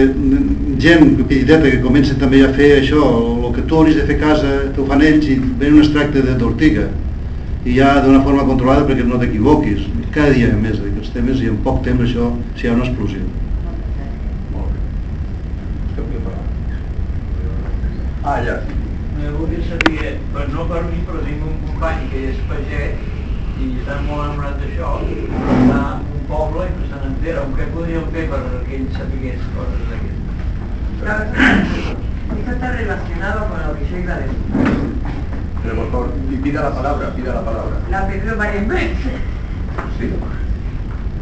gent petiteta que comença també a fer això, el que tu hauries de fer a casa, t'ho fan ells i ven un extracte d'ortiga i ja d'una forma controlada perquè no t'equivoquis. Cada dia més d'aquests temes i en poc temps això ha una explosió. Ah, ja. Me volia saber, per no per mi, però tinc un company que és pagès i està molt enamorat d'això, està en un poble i no se n'entera. Què podríem fer per que ell sapigués coses d'aquestes? Esto está relacionado con lo que yo iba a decir. Pero por favor, pida la palabra, pida la palabra. La pidió varias veces. Sí.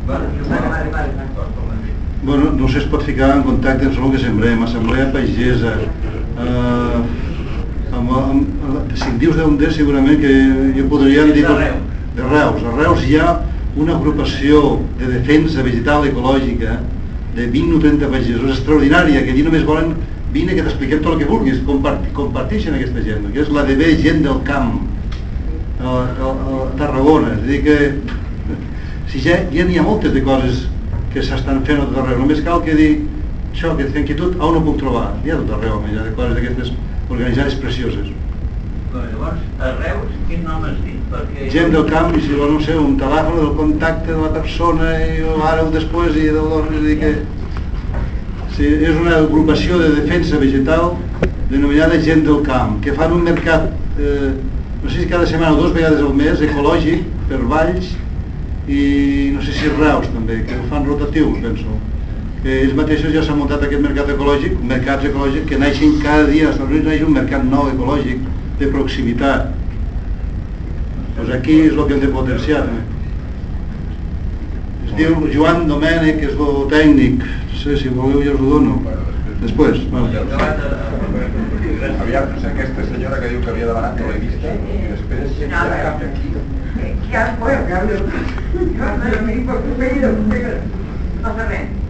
Vale, Vale, vale, vale. Bueno, no sé si es pot ficar en contacte amb el que sembrem, assemblea pagesa, eh, amb, amb, si em dius d'on és segurament que jo podria dir... De Reus. De Reus. A Reus hi ha una agrupació de defensa vegetal ecològica de 20 o 30 pagesos extraordinària, que allí només volen vine que t'expliquem tot el que vulguis, comparti, comparteixen aquesta gent, que és la DB Gent del Camp, a, a, a Tarragona, és a dir que <laughs> si ja, ja n'hi ha moltes de coses que s'estan fent a tot arreu, només cal que dir això, que aquesta inquietud, on ho puc trobar? N'hi ha tot arreu, hi ha de coses d'aquestes organitzades precioses. Però llavors, a Reus, quin nom has dit? Perquè... Gent del camp, i si no sé, un telèfon del contacte de la persona, i ara o després, i de a dir que... Sí, és una agrupació de defensa vegetal denominada Gent del Camp, que fan un mercat, eh, no sé si cada setmana o dues vegades al mes, ecològic, per valls, i no sé si Reus també, que ho fan rotatiu, penso. Que ells mateixos ja s'han muntat aquest mercat ecològic, mercats ecològics que naixen cada dia, als Estats Units naix un mercat nou ecològic de proximitat. Doncs aquí és el que hem de potenciar també. Es diu Joan Domènech, és el tècnic, no sé si voleu jo us ho dono. Després, vale. Aviam, aquesta senyora que diu que havia demanat que l'he vista i després ja canvia aquí. ¿Qué hago? ¿Qué hablo? Yo hablo mi por tu pedido. No pasa res.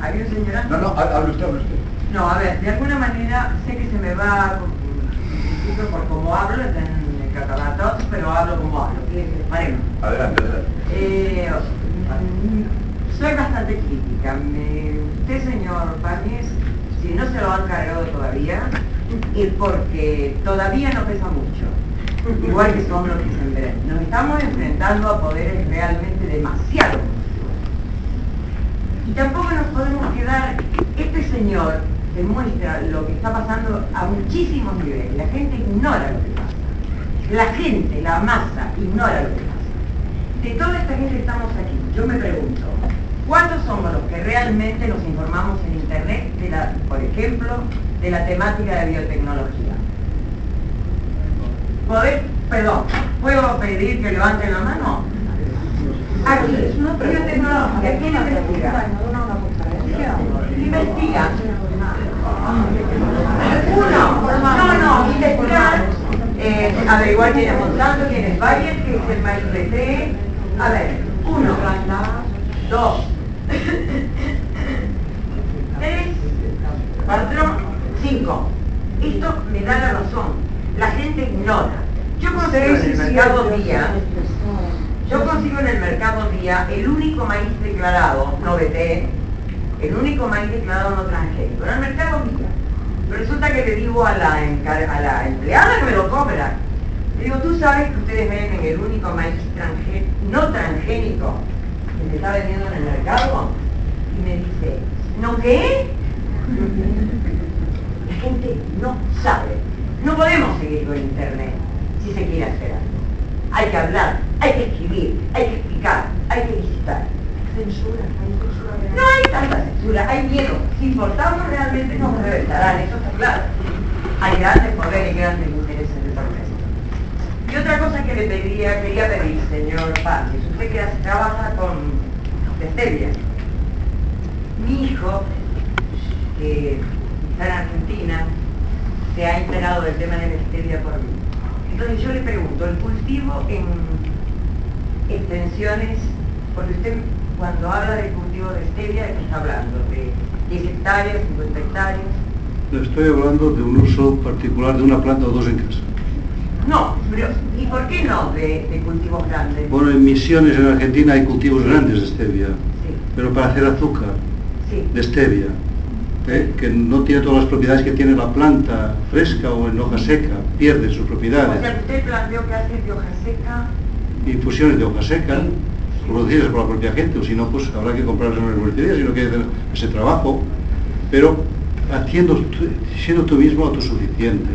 ¿Hay una señora? No, no, hable usted, hable usted. No, a ver, de alguna manera sé que se me va un poquito por cómo hablo, en catalán todo, pero hablo como hablo. Paremos. Adelante, adelante. Eh, soy bastante crítica. Me- usted, señor Pañez, si no se lo han cargado todavía, es porque todavía no pesa mucho. Igual que son los que se enfrentan. Nos estamos enfrentando a poderes realmente demasiado y tampoco nos podemos quedar, este señor demuestra lo que está pasando a muchísimos niveles. La gente ignora lo que pasa. La gente, la masa, ignora lo que pasa. De toda esta gente que estamos aquí, yo me pregunto, ¿cuántos somos los que realmente nos informamos en Internet, de la, por ejemplo, de la temática de biotecnología? ¿Poder, perdón, ¿puedo pedir que levanten la mano? Aquí, biotecnología, ¿quién investiga? Investiga. Uno, no, no, investigar, eh, averiguar quién es Monsanto, quién es Bayer, quién es el maíz té. A ver, uno, dos, tres, cuatro, cinco. Esto me da la razón. La gente ignora. Yo considero en el día Yo consigo en el mercado día el único maíz declarado, no BT, el único maíz declarado no transgénico, en el mercado día. Resulta que le digo a la, empleada que me lo cobra, le digo, tú sabes que ustedes venden el único maíz no transgénico que se está vendiendo en el mercado. Y me dice, ¿no qué? La gente no sabe. No podemos seguirlo en internet si se quiere hacer algo. Hay que hablar, hay que escribir, hay que explicar, hay que visitar. Censura, hay censura real. No hay tanta censura, hay miedo. Si importamos realmente nos reventarán, eso está claro. Hay grandes poderes y grandes intereses de todo esto. Y otra cosa que le pediría, quería pedir, señor Párez, usted que trabaja con stevia. Mi hijo, que está en Argentina, se ha enterado del tema de la stevia por mí. Entonces yo le pregunto, el cultivo en extensiones, porque usted cuando habla del cultivo de stevia, ¿de qué está hablando? ¿De 10 hectáreas, 50 hectáreas? Le estoy hablando de un uso particular de una planta o dos en casa. No, pero ¿y por qué no de, de cultivos grandes? Bueno, en Misiones, en Argentina, hay cultivos grandes de stevia, Sí, pero para hacer azúcar sí. de stevia, ¿eh? que no tiene todas las propiedades que tiene la planta fresca o en hoja seca, pierde sus O propiedades. sea, que usted planteó que hace de hoja seca, Infusiones de hoja seca, producidas por la propia gente, o si no, pues habrá que comprarlas en las verterías, si no quiere hacer ese trabajo, pero haciendo, siendo tú mismo autosuficiente.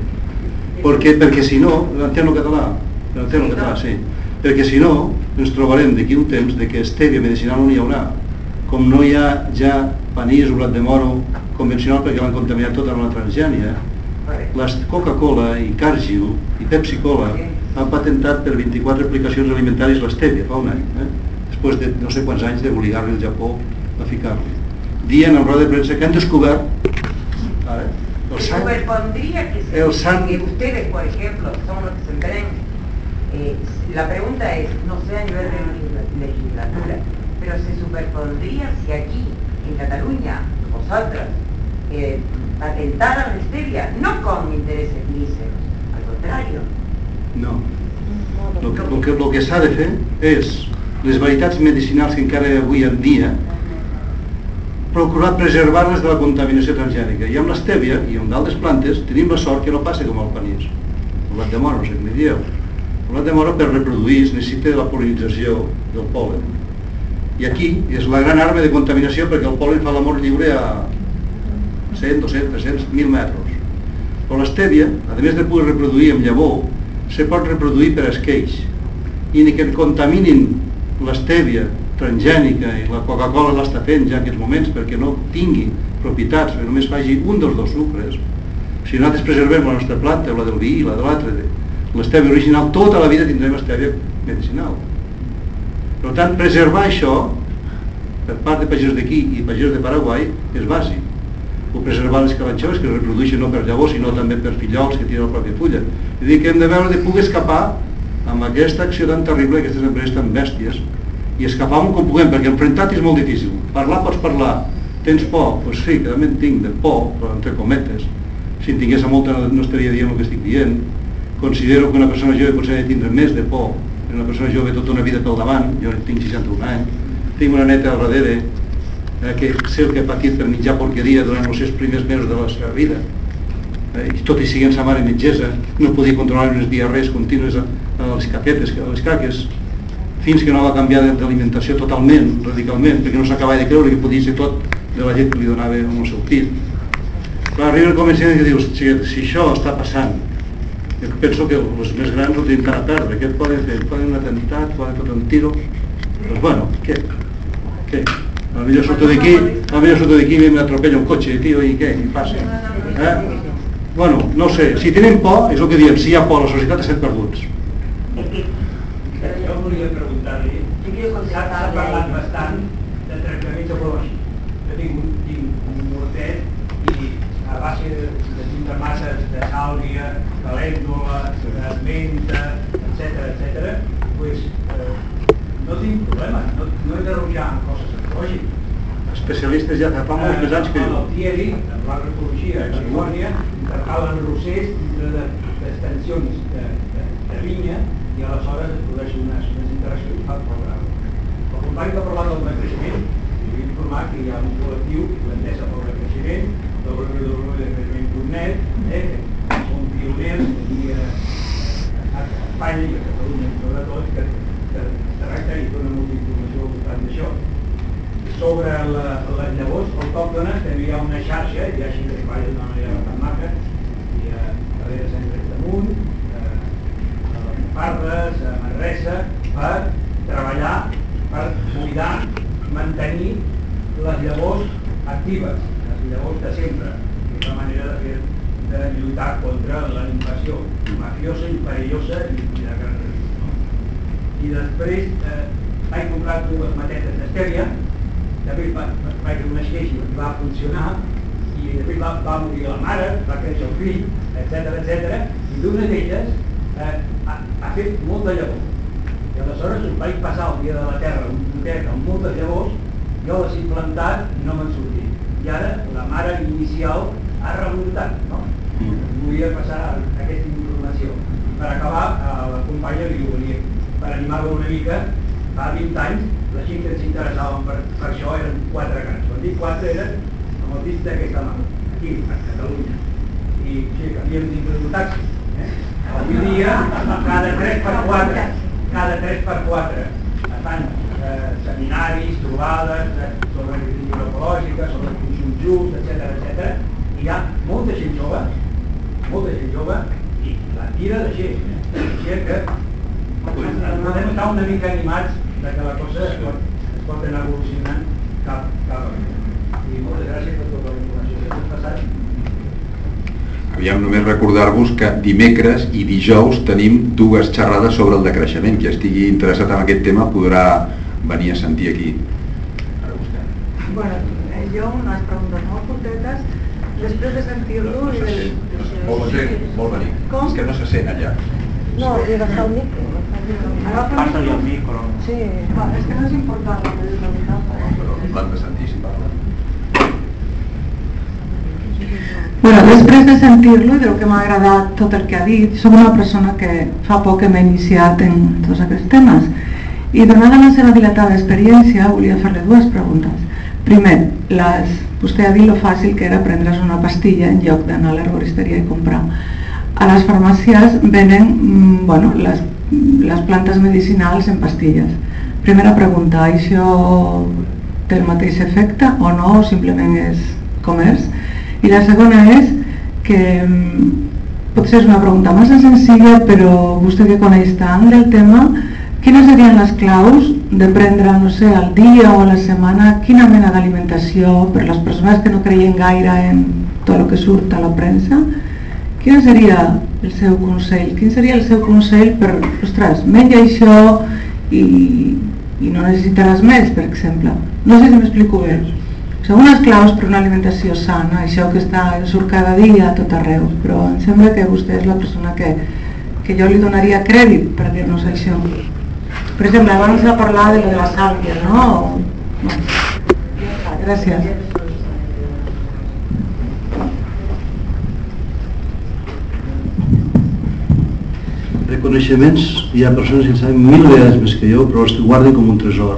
Perquè, perquè si no, l'anciano català, l'anciano Sí, català, no? sí, perquè si no, ens trobarem d'aquí un temps de que estèvia medicinal no n'hi haurà, com no hi ha ja panís blat de moro convencional perquè l'han contaminat tota la transgènia, les Coca-Cola i Cargill i Pepsi-Cola han patentat per 24 aplicacions alimentàries l'estèvia fa un any, eh? després de no sé quants anys d'obligar-li al Japó a ficar-li. Dient en roda de premsa que han descobert ara, el superpondría que, se, el sang- que ustedes, por ejemplo, son los que se creen. eh, la pregunta es, no sé a nivel de legisla- legislatura, pero se superpondría si aquí, en Cataluña, vosotros, eh, patentaran la stevia, no con intereses míseros, al contrario. no. El que, el que, el que s'ha de fer és les varietats medicinals que encara avui en dia procurar preservar-les de la contaminació transgènica. I amb l'estèvia i amb d'altres plantes tenim la sort que no passa com el panís. El blat de moro, no sé què me dieu. El blat de moro per reproduir es necessita la polinització del pol·len. I aquí és la gran arma de contaminació perquè el pol·len fa l'amor lliure a 100, 200, 300, 1.000 metres. Però l'estèvia, a més de poder reproduir amb llavor, se pot reproduir per esqueix. I ni que contaminin l'estèvia transgènica i la Coca-Cola l'està fent ja en aquests moments perquè no tingui propietats, que només faci un dels dos sucres. Si nosaltres preservem la nostra planta, la del vi i la de l'altre, l'estèvia original, tota la vida tindrem estèvia medicinal. Per tant, preservar això, per part de pagès d'aquí i pagès de Paraguai, és bàsic. O preservar les calanxoves que es reprodueixen no per llavors, sinó també per fillols que tiren la pròpia fulla. És dir, que hem de veure de poder escapar amb aquesta acció tan terrible, aquestes empreses tan bèsties, i escapar-ho com puguem, perquè enfrontar és molt difícil. Parlar pots parlar, tens por? Doncs pues sí, que també en tinc de por, però entre cometes. Si en tingués a molta no estaria dient el que estic dient. Considero que una persona jove potser ha de tindre més de por. Una persona jove tota una vida pel davant, jo tinc 61 anys, tinc una neta al darrere, eh, que sé el que ha patit per mitjar porqueria durant els seus primers mesos de la seva vida. Eh, i tot i siguent sa mare metgessa, no podia controlar unes diarrees contínues a, a les caquetes, a les caques, fins que no va canviar d'alimentació totalment, radicalment, perquè no s'acabava de creure que podia ser tot de la llet que li donava amb el seu pit. Però arriba el començament que dius, si, si això està passant, jo penso que els més grans no tenen tant a perdre, què poden fer? Poden un atemptat, poden tot un tiro, doncs bueno, què? Què? A millor surto d'aquí, a millor surto d'aquí i m'atropella un cotxe, tio, i què? I passa. Eh? Bueno, no sé, si tenen por, és el que diem, si hi ha por a la societat estem perduts. Que, Jo volia preguntar-li, Yo quiero s'ha parlat bastant de tractaments ecològics. Jo tinc un, tinc un mortet i a base de, de tinta mates de sàlvia, calèndula, de menta, etc etc, pues, eh, no tinc problema, no, no he d'arrojar amb coses ecològiques. Especialistes ja fa molts més anys que El jo. Thierry, en l'agroecologia a Califòrnia, intercalen rossers dintre de- d'extensions de, de, de vinya i aleshores es produeixen unes, unes resultat favorable. El company que ha parlat del decreixement, li vull informar que hi ha un col·lectiu l'entesa pel decreixement, www.decreixement.net, eh, que són pioners aquí a, a Espanya i a Catalunya sobretot, que, que tracta i dona molta informació al voltant d'això. Sobre la, les llavors autòctones també hi ha una xarxa, i així que treballa d'una manera bastant maca, i a darrere Sant Crist d'Amunt, Pardes, a Manresa, per treballar, per cuidar, mantenir les llavors actives, les llavors de sempre, que és la manera de, fer, de lluitar contra la invasió mafiosa i perillosa i, de gran risc. No? I després eh, vaig comprar dues matetes d'estèria, també va, vaig fer una esqueixa i va funcionar, i després va, va morir la mare, va créixer el fill, etc etc. i d'una d'elles eh, ha, ha fet molta llavor. I aleshores em vaig passar el dia de la terra un potet amb moltes llavors, jo les he plantat i no m'han sortit. I ara la mare inicial ha rebrotat, no? Volia passar aquesta informació. Per acabar, a la companya li volia, per animar-la una mica, fa 20 anys, la gent que ens interessaven per, per això eren quatre grans. Quan dic quatre eren amb el disc d'aquesta mà, aquí, a Catalunya. I sí, havíem d'introduir taxis. Eh? Avui dia, cada 3 per 4, cada 3 per 4 es eh, seminaris, trobades eh, sobre agricultura ecològica, sobre consum just, etc etc. I hi ha molta gent jove, molta gent jove, i la tira de gent. Eh? Així que ens podem estar una mica animats de que la cosa es pot, es pot anar evolucionant cap, cap a I moltes gràcies per tota la informació que heu passat. Aviam, només recordar-vos que dimecres i dijous tenim dues xerrades sobre el decreixement. Qui estigui interessat en aquest tema podrà venir a sentir aquí. Bueno, eh, jo unes preguntes molt curtetes, després de sentir-lo... I de- venir? Com? És que no se sent allà. No, i agafar el micro. Agafa el micro. Sí, va, és que no és important la que és la veritat. Però l'han de sentir si parla. Bueno, després de sentir-lo i del que m'ha agradat tot el que ha dit, som una persona que fa poc que m'he iniciat en tots aquests temes i donada la seva dilatada experiència volia fer-li dues preguntes. Primer, les, vostè ha dit lo fàcil que era prendre's una pastilla en lloc d'anar a l'herboristeria i comprar. A les farmàcies venen mm, bueno, les, les plantes medicinals en pastilles. Primera pregunta, això té el mateix efecte o no, o simplement és comerç? I la segona és que mm, potser és una pregunta massa senzilla, però vostè que coneix tant del tema, quines serien les claus de prendre, no sé, al dia o a la setmana, quina mena d'alimentació per les persones que no creien gaire en tot el que surt a la premsa? Quin seria el seu consell? Quin seria el seu consell per, ostres, menja això i, i no necessitaràs més, per exemple? No sé si m'explico bé. Són unes claus per una alimentació sana, això que està surt cada dia a tot arreu, però em sembla que vostè és la persona que, que jo li donaria crèdit per dir-nos això. Per exemple, abans de parlar de, de la sàlvia, no? no. Gràcies. De coneixements hi ha persones que en saben mil vegades més que jo, però els guarden com un tresor.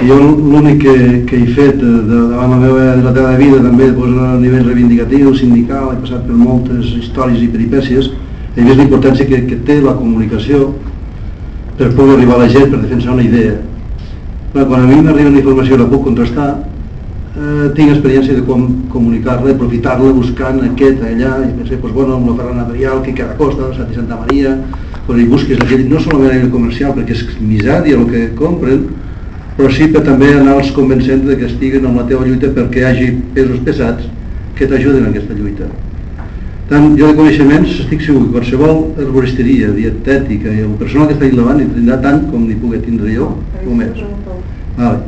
I jo l'únic que, que he fet de, de, davant la meva vida també doncs, a nivell reivindicatiu, sindical, he passat per moltes històries i peripècies, he vist la importància que, que té la comunicació per poder arribar a la gent, per defensar una idea. Però quan a mi m'arriba una informació i la puc contrastar, eh, tinc experiència de com comunicar-la, aprofitar-la buscant aquest, allà, i pensé, pues, bueno, amb la Ferran Adrià, que cada costa, Santi Santa Maria, pues, i busques aquell, no solament a nivell comercial, perquè és misèria el que compren, però sí per també anar-los convencent de que estiguen en la teva lluita perquè hi hagi pesos pesats que t'ajuden en aquesta lluita. Tant jo de coneixements estic segur que qualsevol herboristeria, dietètica i el personal que està ahí davant hi tindrà tant com n'hi pugui tindre jo o més. Vale.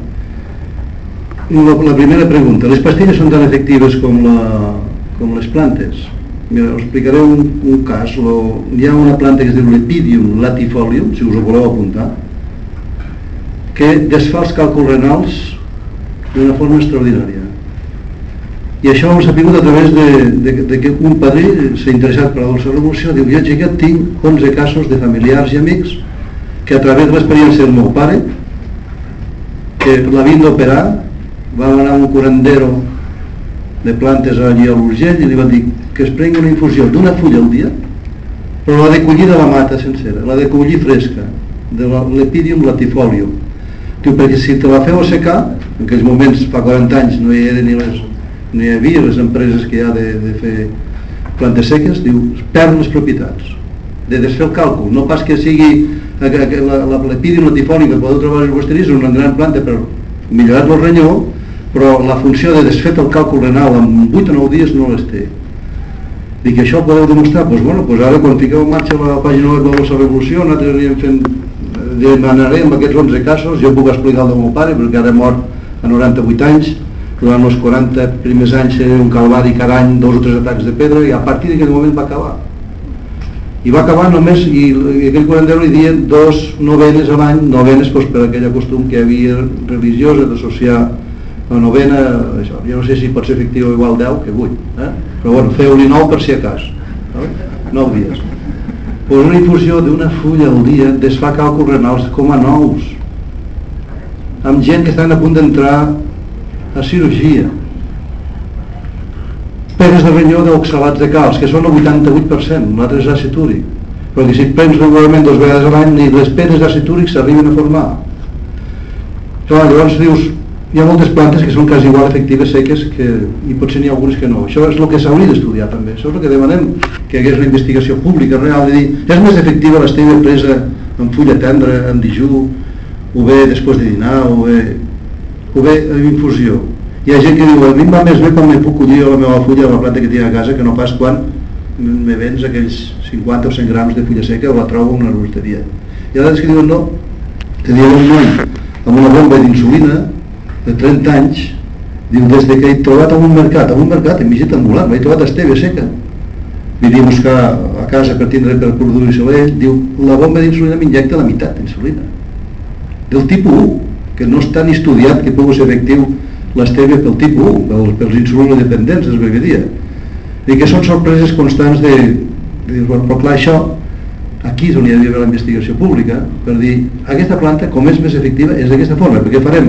La, la primera pregunta, les pastilles són tan efectives com, la, com les plantes? Mira, us explicaré un, un cas. Lo, hi ha una planta que es diu Lepidium latifolium, si us ho voleu apuntar, que desfà els càlculs renals d'una forma extraordinària. I això ho hem sabut a través de, de, de que un padrí s'ha interessat per la dolça revolució, diu, jo xiquet tinc 11 casos de familiars i amics que a través de l'experiència del meu pare, que l'havien d'operar, va anar un curandero de plantes allí a l'Urgell i li va dir que es prengui una infusió d'una fulla al dia, però l'ha de collir de la mata sencera, l'ha de collir fresca, de l'epidium latifolium. Diu, perquè si te la feu assecar, en aquells moments, fa 40 anys, no hi, era ni les, no hi havia les empreses que hi ha de, de fer plantes seques, diu, perd les propietats de desfer el càlcul, no pas que sigui l'epídium latifònic que podeu trobar als vostres és una gran planta per millorar el renyó, però la funció de desfer el càlcul renal en 8 o 9 dies no les té. Dic, això ho podeu demostrar? Doncs pues, bueno, pues ara quan fiqueu en marxa la pàgina web de la Revolució, nosaltres anirem fent, eh, demanaré amb aquests 11 casos, jo puc explicar del meu pare, perquè ara mort a 98 anys, durant els 40 primers anys era un calvari cada any, dos o tres atacs de pedra, i a partir d'aquell moment va acabar i va acabar només, i, i aquell curandero li diuen dos novenes a l'any, novenes doncs, per aquella costum que havia religiosa d'associar la novena, això, jo no sé si pot ser efectiu igual 10 que 8, eh? però bueno, feu-li 9 per si a cas, no? 9 dies. Pues una infusió d'una fulla al dia desfà càlculs renals com a nous, amb gent que estan a punt d'entrar a cirurgia, pegues de renyó d'oxalats de calç, que són el 88%, l'altre és àcid úric. Però si prens regularment dues vegades a l'any, ni les penes d'àcid úric s'arriben a formar. Clar, llavors dius, hi ha moltes plantes que són quasi igual efectives seques que, i potser n'hi ha algunes que no. Això és el que s'hauria d'estudiar també. Això és el que demanem, que hi hagués una investigació pública real de dir, és més efectiva l'esteve presa en fulla tendra, en dijú, o bé després de dinar, o bé, o bé en infusió hi ha gent que diu, a mi em va més bé quan me puc collir la meva fulla de la planta que tinc a casa que no pas quan me vens aquells 50 o 100 grams de fulla seca o la trobo en una arbusteria. Hi ha d'altres que diuen no, diuen un noi amb una bomba d'insulina de 30 anys, diu, des de que he trobat en un mercat, en un mercat, en visita ambulant, m'he trobat esteve seca. Venia a buscar a casa per tindre per produir-se ell, diu, la bomba d'insulina m'injecta la meitat d'insulina. Del tipus 1, que no està ni estudiat que pugui ser efectiu l'estèvia pel tipus 1, pels, pels insulino-dependents del dia. I que són sorpreses constants de, de dir, bueno, però clar, això aquí és on hi ha d'haver la investigació pública per dir, aquesta planta com és més efectiva és d'aquesta forma, perquè farem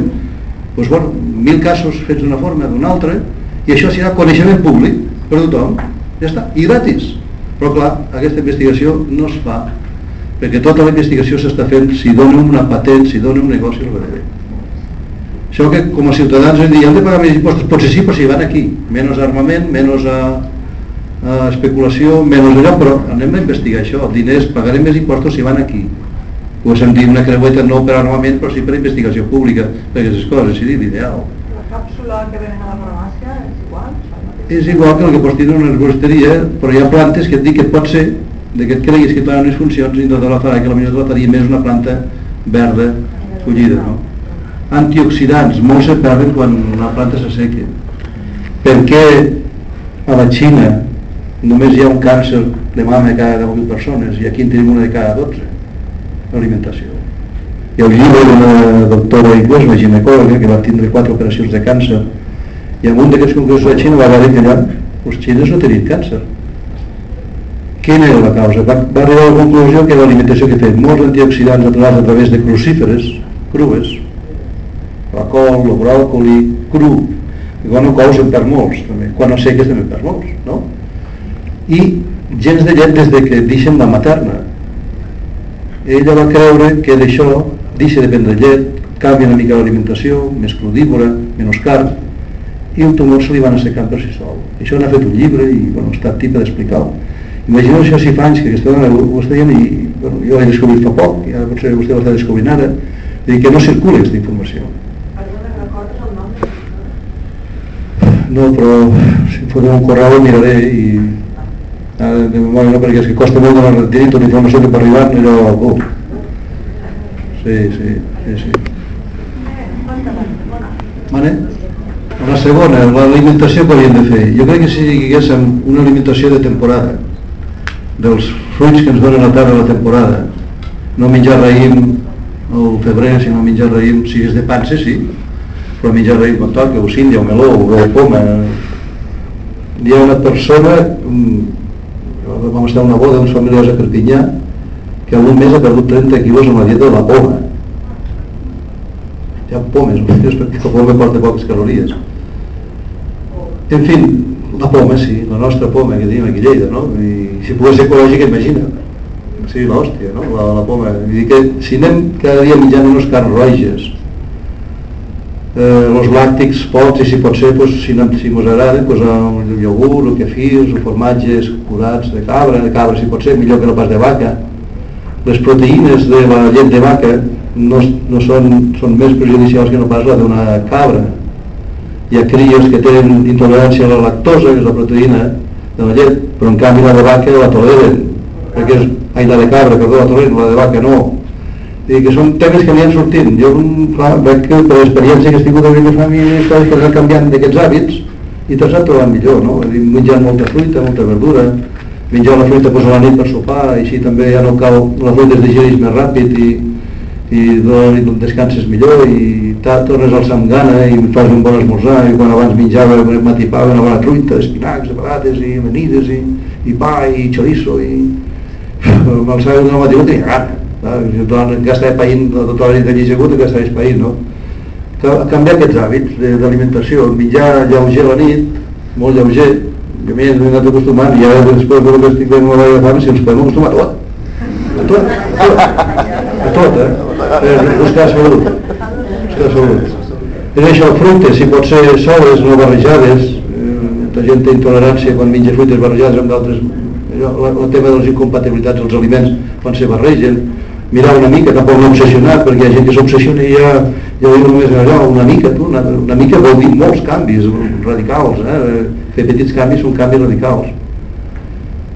doncs, bueno, mil casos fets d'una forma d'una altra i això serà coneixement públic per tothom, ja està, i gratis però clar, aquesta investigació no es fa perquè tota la investigació s'està fent si dona una patent, si dona un negoci al darrere això que com a ciutadans hem dit, hem de pagar més impostos, potser sí, però si van aquí, menys armament, menys a, a especulació, menys allò, però anem a investigar això, diners, pagarem més impostos si van aquí. Ho hem dit una creueta no per armament, però sí per investigació pública, per aquestes coses, sí, l'ideal. La càpsula que venen a la farmàcia és igual? És igual que el que pots tenir una arboristeria, però hi ha plantes que et dic que pot ser de que creguis que tenen unes funcions i no te la farà, que potser te la faria més una planta verda collida, no? antioxidants, molts se perden quan una planta s'asseca. Per què a la Xina només hi ha un càncer de mama cada 10.000 persones i aquí en tenim una de cada 12? L'alimentació. Hi ha un llibre d'una doctora inglesa, una ginecòloga, que va tindre quatre operacions de càncer i en un d'aquests congressos de Xina va veure que allà els xines no tenien càncer. Quina era la causa? Va, va arribar a la conclusió que l'alimentació que feien molts antioxidants naturals a través de crucíferes, crues, la col, el bròcoli, cru, i quan ho cous en perd molts, també. quan no seques també perd molts, no? I gens de llet des de que deixen la materna. Ella va creure que d'això deixa de prendre llet, canvia una mica l'alimentació, més crudívora, menys carn, i el tumor se li van assecant per si sol. Això n'ha fet un llibre i bueno, està tipa d'explicar-ho. Imagineu això si fa anys que aquesta dona ho està dient i bueno, jo l'he descobrit fa poc, i ara potser vostè ho està descobrint ara, dir que no circula aquesta informació. No, però si fos un correu miraré i ara, de memòria no, perquè és que costa molt donar tenir tota la informació que per arribar allò... Uh. Sí, sí, sí, sí. Mane? La segona, l'alimentació que hauríem de fer. Jo crec que si diguéssim una alimentació de temporada, dels fruits que ens donen la terra a la temporada, no menjar raïm al febrer, sinó menjar raïm, si és de panse, sí, però menjar raïm quan toca, o síndia, o meló, o poma. Hi ha una persona, vam estar a una boda uns familiars a Perpinyà, que en un mes ha perdut 30 quilos amb la dieta de la poma. Hi ha pomes, perquè la poma porta poques calories. En fi, la poma, sí, la nostra poma que tenim aquí a Lleida, no? I si pogués ser ecològica, imagina. Sí, l'hòstia, no? La, la poma. Vull dir que si anem cada dia menjant unes carns roges, eh, làctics pots, i si pot ser, pues, si, no, si mos agrada, pues, el iogurt, el kefirs, els formatges curats de cabra, de cabra si pot ser, millor que no pas de vaca. Les proteïnes de la llet de vaca no, no són, són més perjudicials que no pas la d'una cabra. Hi ha crios que tenen intolerància a la lactosa, que és la proteïna de la llet, però en canvi la de vaca la toleren, perquè és, ai, la de cabra, perdó, la toleren, la de vaca no. I que són temes que aniran sortint. Jo, clar, veig que per l'experiència que estic de la família, coses que han canviant d'aquests hàbits i te'ls has trobat millor, no? És dir, menjant molta fruita, molta verdura, menjar la fruita pues, a la nit per sopar, i així també ja no cal, la fruita es digereix més ràpid i, i, doncs, descanses millor i ta, tornes al amb gana i fas un bon esmorzar i quan abans menjava m'atipava una bona truita, espinacs, patates i amanides i, i pa i chorizo i el sábado del matí no tenia gana jo ja estava païnt tota la nit allí segut que estava païnt no? canviar aquests hàbits d'alimentació menjar lleuger la nit molt lleuger que m'he anat acostumant i ara després de que estic fent una de fam si ens podem acostumar a tot a tot, a tot, a tot eh? eh buscar salut buscar salut és això, fruites, si pot ser soles, no barrejades. La gent té intolerància quan menja fruites barrejades amb d'altres el, tema de les incompatibilitats dels aliments quan se barregen mirar una mica, tampoc no obsessionat perquè hi ha gent que s'obsessiona i ja, ja diu només allò, una mica, tu, una, una mica vol dir molts canvis radicals eh? fer petits canvis són canvis radicals.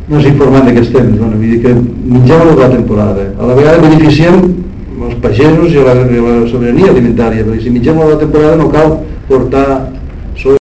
No és informant d'aquests temps bueno, vull dir que mengem la temporada. A la vegada beneficiem pagesos i la, i la sobirania alimentària perquè si mengem la temporada no cal portar